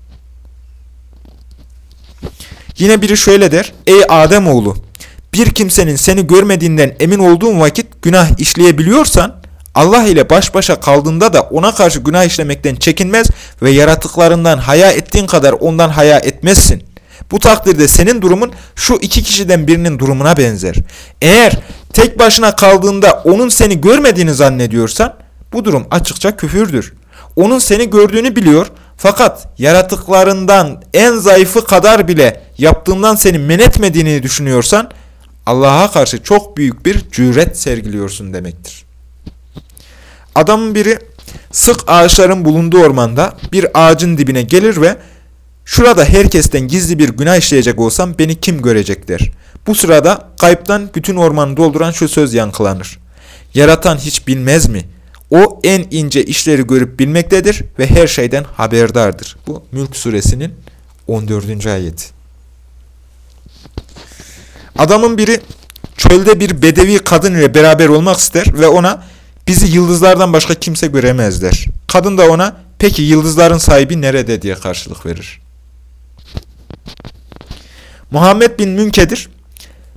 Yine biri şöyle der. Ey Ademoğlu! Bir kimsenin seni görmediğinden emin olduğun vakit günah işleyebiliyorsan, Allah ile baş başa kaldığında da ona karşı günah işlemekten çekinmez ve yaratıklarından haya ettiğin kadar ondan haya etmezsin. Bu takdirde senin durumun şu iki kişiden birinin durumuna benzer. Eğer tek başına kaldığında onun seni görmediğini zannediyorsan, bu durum açıkça küfürdür. Onun seni gördüğünü biliyor fakat yaratıklarından en zayıfı kadar bile yaptığından seni men etmediğini düşünüyorsan Allah'a karşı çok büyük bir cüret sergiliyorsun demektir. Adamın biri sık ağaçların bulunduğu ormanda bir ağacın dibine gelir ve şurada herkesten gizli bir günah işleyecek olsam beni kim görecek der. Bu sırada kayıptan bütün ormanı dolduran şu söz yankılanır. Yaratan hiç bilmez mi? O en ince işleri görüp bilmektedir ve her şeyden haberdardır. Bu Mülk suresinin 14. ayeti. Adamın biri çölde bir bedevi kadın ile beraber olmak ister ve ona bizi yıldızlardan başka kimse göremez der. Kadın da ona peki yıldızların sahibi nerede diye karşılık verir. Muhammed bin Münkedir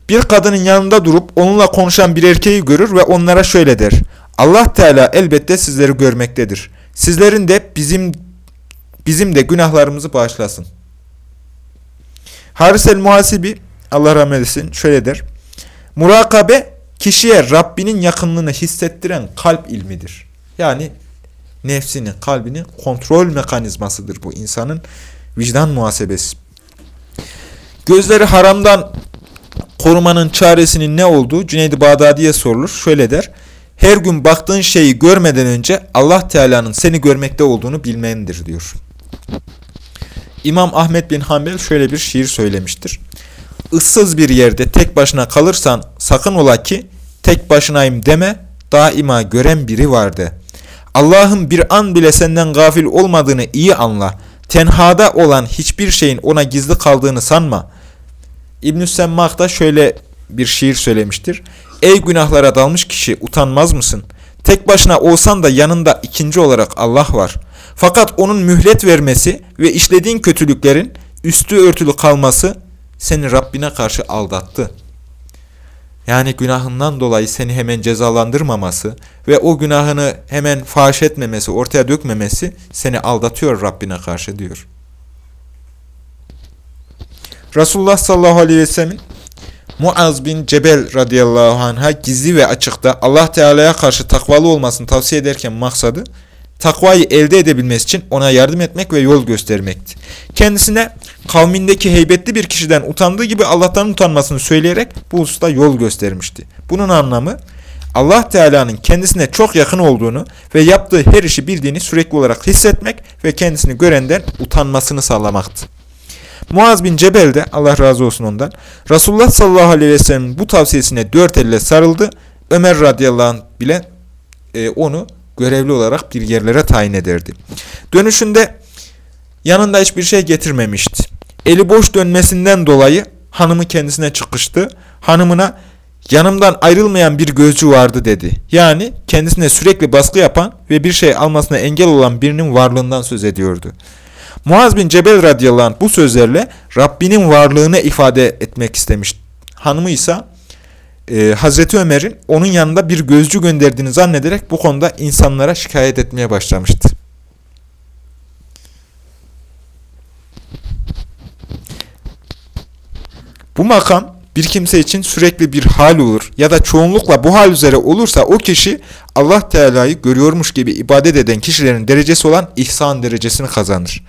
bir kadının yanında durup onunla konuşan bir erkeği görür ve onlara şöyle der. Allah Teala elbette sizleri görmektedir. Sizlerin de bizim bizim de günahlarımızı bağışlasın. Haris el-Muhasibi Allah rahmet eylesin şöyle der. Murakabe kişiye Rabbinin yakınlığını hissettiren kalp ilmidir. Yani nefsini, kalbini kontrol mekanizmasıdır bu insanın vicdan muhasebesi. Gözleri haramdan korumanın çaresinin ne olduğu Cüneyd-i Bağdadi'ye sorulur. Şöyle der. Her gün baktığın şeyi görmeden önce Allah Teala'nın seni görmekte olduğunu bilmendir diyor. İmam Ahmet bin Hanbel şöyle bir şiir söylemiştir ıssız bir yerde tek başına kalırsan sakın ola ki tek başınayım deme daima gören biri vardı. Allah'ın bir an bile senden gafil olmadığını iyi anla. Tenhada olan hiçbir şeyin ona gizli kaldığını sanma. İbn-i da şöyle bir şiir söylemiştir. Ey günahlara dalmış kişi utanmaz mısın? Tek başına olsan da yanında ikinci olarak Allah var. Fakat onun mühlet vermesi ve işlediğin kötülüklerin üstü örtülü kalması seni Rabbine karşı aldattı. Yani günahından dolayı seni hemen cezalandırmaması ve o günahını hemen faş etmemesi, ortaya dökmemesi seni aldatıyor Rabbine karşı diyor. Resulullah sallallahu aleyhi ve sellemin Muaz bin Cebel radıyallahu anh'a gizli ve açıkta Allah Teala'ya karşı takvalı olmasını tavsiye ederken maksadı takvayı elde edebilmesi için ona yardım etmek ve yol göstermekti. Kendisine kavmindeki heybetli bir kişiden utandığı gibi Allah'tan utanmasını söyleyerek bu hususta yol göstermişti. Bunun anlamı Allah Teala'nın kendisine çok yakın olduğunu ve yaptığı her işi bildiğini sürekli olarak hissetmek ve kendisini görenden utanmasını sağlamaktı. Muaz bin Cebel de Allah razı olsun ondan Resulullah sallallahu aleyhi ve sellem'in bu tavsiyesine dört elle sarıldı. Ömer radıyallahu anh bile e, onu görevli olarak bir yerlere tayin ederdi. Dönüşünde yanında hiçbir şey getirmemişti. Eli boş dönmesinden dolayı hanımı kendisine çıkıştı. Hanımına yanımdan ayrılmayan bir gözcü vardı dedi. Yani kendisine sürekli baskı yapan ve bir şey almasına engel olan birinin varlığından söz ediyordu. Muaz bin Cebel radıyallahu anh bu sözlerle Rabbinin varlığını ifade etmek istemiş. Hanımı ise e, Hazreti Ömer'in onun yanında bir gözcü gönderdiğini zannederek bu konuda insanlara şikayet etmeye başlamıştı. Bu makam bir kimse için sürekli bir hal olur ya da çoğunlukla bu hal üzere olursa o kişi Allah Teala'yı görüyormuş gibi ibadet eden kişilerin derecesi olan ihsan derecesini kazanır.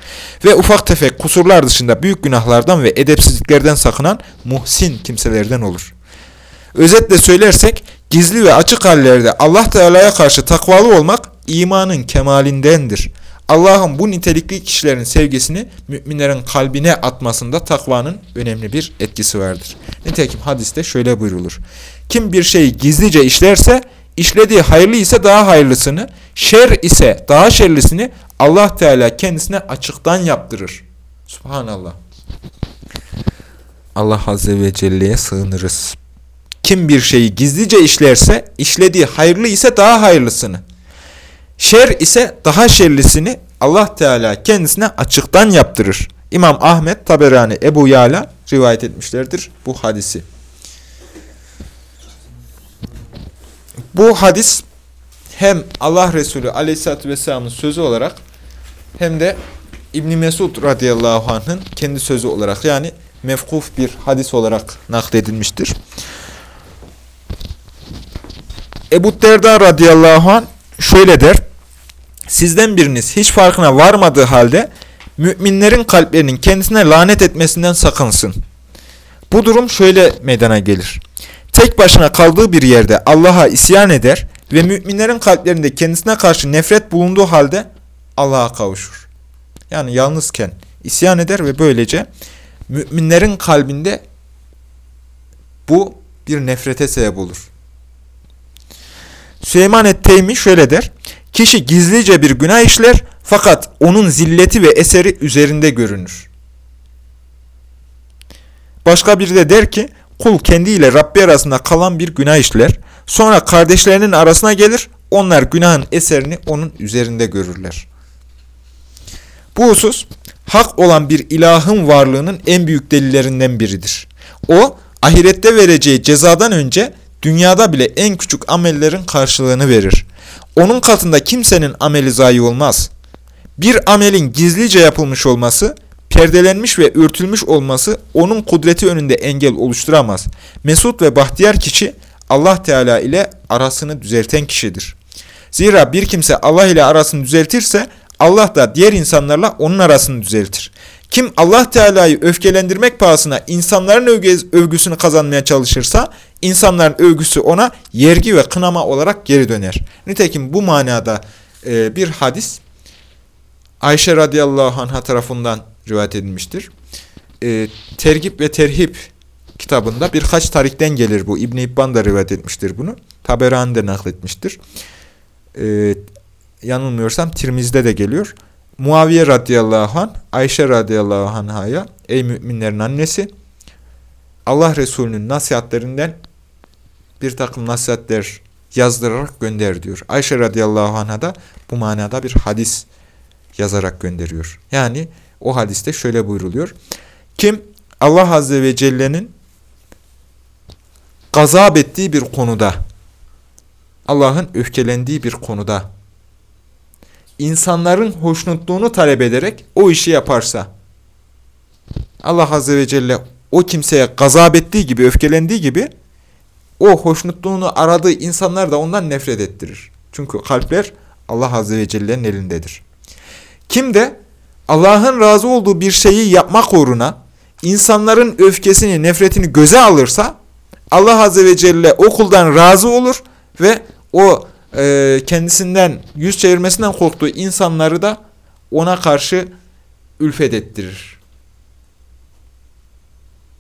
Ve ufak tefek kusurlar dışında büyük günahlardan ve edepsizliklerden sakınan muhsin kimselerden olur. Özetle söylersek gizli ve açık hallerde Allah Teala'ya karşı takvalı olmak imanın kemalindendir. Allah'ın bu nitelikli kişilerin sevgisini müminlerin kalbine atmasında takvanın önemli bir etkisi vardır. Nitekim hadiste şöyle buyrulur. Kim bir şeyi gizlice işlerse, işlediği hayırlı ise daha hayırlısını, şer ise daha şerlisini Allah Teala kendisine açıktan yaptırır. Subhanallah. Allah Azze ve Celle'ye sığınırız. Kim bir şeyi gizlice işlerse, işlediği hayırlı ise daha hayırlısını, şer ise daha şerlisini Allah Teala kendisine açıktan yaptırır. İmam Ahmet, Taberani, Ebu Yala rivayet etmişlerdir bu hadisi. Bu hadis hem Allah Resulü Aleyhisselatü Vesselam'ın sözü olarak hem de İbn Mesud radıyallahu anh'ın kendi sözü olarak yani mefkuf bir hadis olarak nakledilmiştir. Ebu Derda radıyallahu anh şöyle der. Sizden biriniz hiç farkına varmadığı halde müminlerin kalplerinin kendisine lanet etmesinden sakınsın. Bu durum şöyle meydana gelir. Tek başına kaldığı bir yerde Allah'a isyan eder ve müminlerin kalplerinde kendisine karşı nefret bulunduğu halde Allah'a kavuşur. Yani yalnızken isyan eder ve böylece müminlerin kalbinde bu bir nefrete sebep olur. Süleyman et-Teymi şöyle der. Kişi gizlice bir günah işler fakat onun zilleti ve eseri üzerinde görünür. Başka biri de der ki kul kendiyle Rabbi arasında kalan bir günah işler. Sonra kardeşlerinin arasına gelir onlar günahın eserini onun üzerinde görürler. Bu husus hak olan bir ilahın varlığının en büyük delillerinden biridir. O ahirette vereceği cezadan önce dünyada bile en küçük amellerin karşılığını verir. Onun katında kimsenin ameli zayi olmaz. Bir amelin gizlice yapılmış olması, perdelenmiş ve örtülmüş olması onun kudreti önünde engel oluşturamaz. Mesut ve bahtiyar kişi Allah Teala ile arasını düzelten kişidir. Zira bir kimse Allah ile arasını düzeltirse Allah da diğer insanlarla onun arasını düzeltir. Kim Allah Teala'yı öfkelendirmek pahasına insanların övgüsünü kazanmaya çalışırsa insanların övgüsü ona yergi ve kınama olarak geri döner. Nitekim bu manada e, bir hadis Ayşe radıyallahu anh'a tarafından rivayet edilmiştir. E, Tergip ve Terhip kitabında birkaç tarikten gelir bu. İbn-i İbban da rivayet etmiştir bunu. Taberani de nakletmiştir. E, yanılmıyorsam Tirmiz'de de geliyor. Muaviye radıyallahu anh, Ayşe radıyallahu anh'a ey müminlerin annesi Allah Resulü'nün nasihatlerinden bir takım nasihatler yazdırarak gönder diyor. Ayşe radıyallahu anh'a da bu manada bir hadis yazarak gönderiyor. Yani o hadiste şöyle buyruluyor. Kim Allah Azze ve Celle'nin gazap ettiği bir konuda, Allah'ın öfkelendiği bir konuda, insanların hoşnutluğunu talep ederek o işi yaparsa, Allah Azze ve Celle o kimseye gazap ettiği gibi, öfkelendiği gibi, o hoşnutluğunu aradığı insanlar da ondan nefret ettirir. Çünkü kalpler Allah Azze ve Celle'nin elindedir. Kim de Allah'ın razı olduğu bir şeyi yapmak uğruna insanların öfkesini, nefretini göze alırsa Allah Azze ve Celle o kuldan razı olur ve o e, kendisinden yüz çevirmesinden korktuğu insanları da ona karşı ülfet ettirir.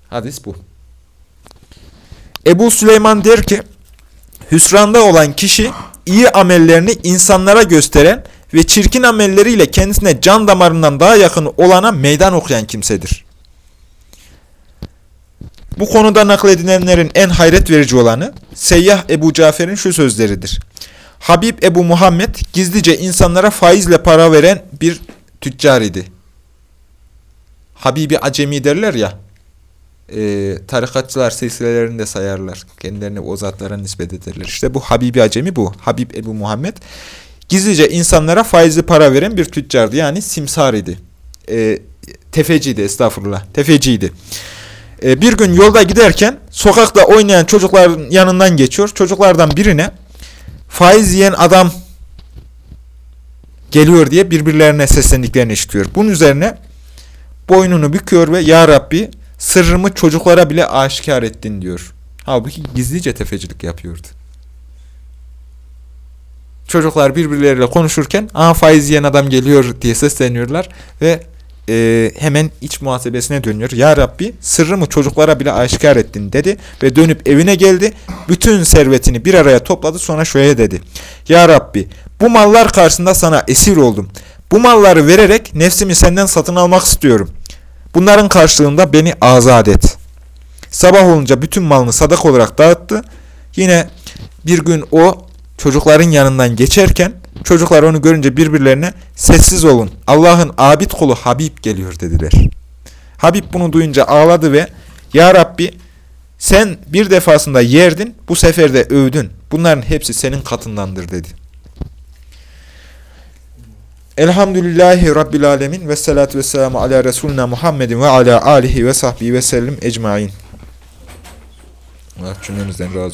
Hadis bu. Ebu Süleyman der ki, hüsranda olan kişi iyi amellerini insanlara gösteren ve çirkin amelleriyle kendisine can damarından daha yakın olana meydan okuyan kimsedir. Bu konuda nakledilenlerin en hayret verici olanı Seyyah Ebu Cafer'in şu sözleridir. Habib Ebu Muhammed gizlice insanlara faizle para veren bir tüccar idi. Habibi Acemi derler ya, e, tarikatçılar silsilelerinde sayarlar. Kendilerini o zatlara nispet ederler. İşte bu Habibi Acemi bu. Habib Ebu Muhammed gizlice insanlara faizli para veren bir tüccardı. Yani simsar idi. E, tefeciydi estağfurullah. Tefeciydi. E, bir gün yolda giderken sokakta oynayan çocukların yanından geçiyor. Çocuklardan birine faiz yiyen adam geliyor diye birbirlerine seslendiklerini işitiyor. Bunun üzerine boynunu büküyor ve Ya Rabbi sırrımı çocuklara bile aşikar ettin diyor. Halbuki gizlice tefecilik yapıyordu. Çocuklar birbirleriyle konuşurken Aa, faiz yiyen adam geliyor diye sesleniyorlar ve e, hemen iç muhasebesine dönüyor. Ya Rabbi sırrımı çocuklara bile aşikar ettin dedi ve dönüp evine geldi. Bütün servetini bir araya topladı sonra şöyle dedi. Ya Rabbi bu mallar karşısında sana esir oldum. Bu malları vererek nefsimi senden satın almak istiyorum. Bunların karşılığında beni azat et. Sabah olunca bütün malını sadak olarak dağıttı. Yine bir gün o çocukların yanından geçerken çocuklar onu görünce birbirlerine sessiz olun. Allah'ın abid kulu Habib geliyor dediler. Habib bunu duyunca ağladı ve Ya Rabbi sen bir defasında yerdin bu sefer de övdün. Bunların hepsi senin katındandır dedi. Elhamdülillahi Rabbil Alemin ve salatu ve selamu ala Resulina Muhammedin ve ala alihi ve sahbihi ve sellim ecmain. Allah cümlemizden razı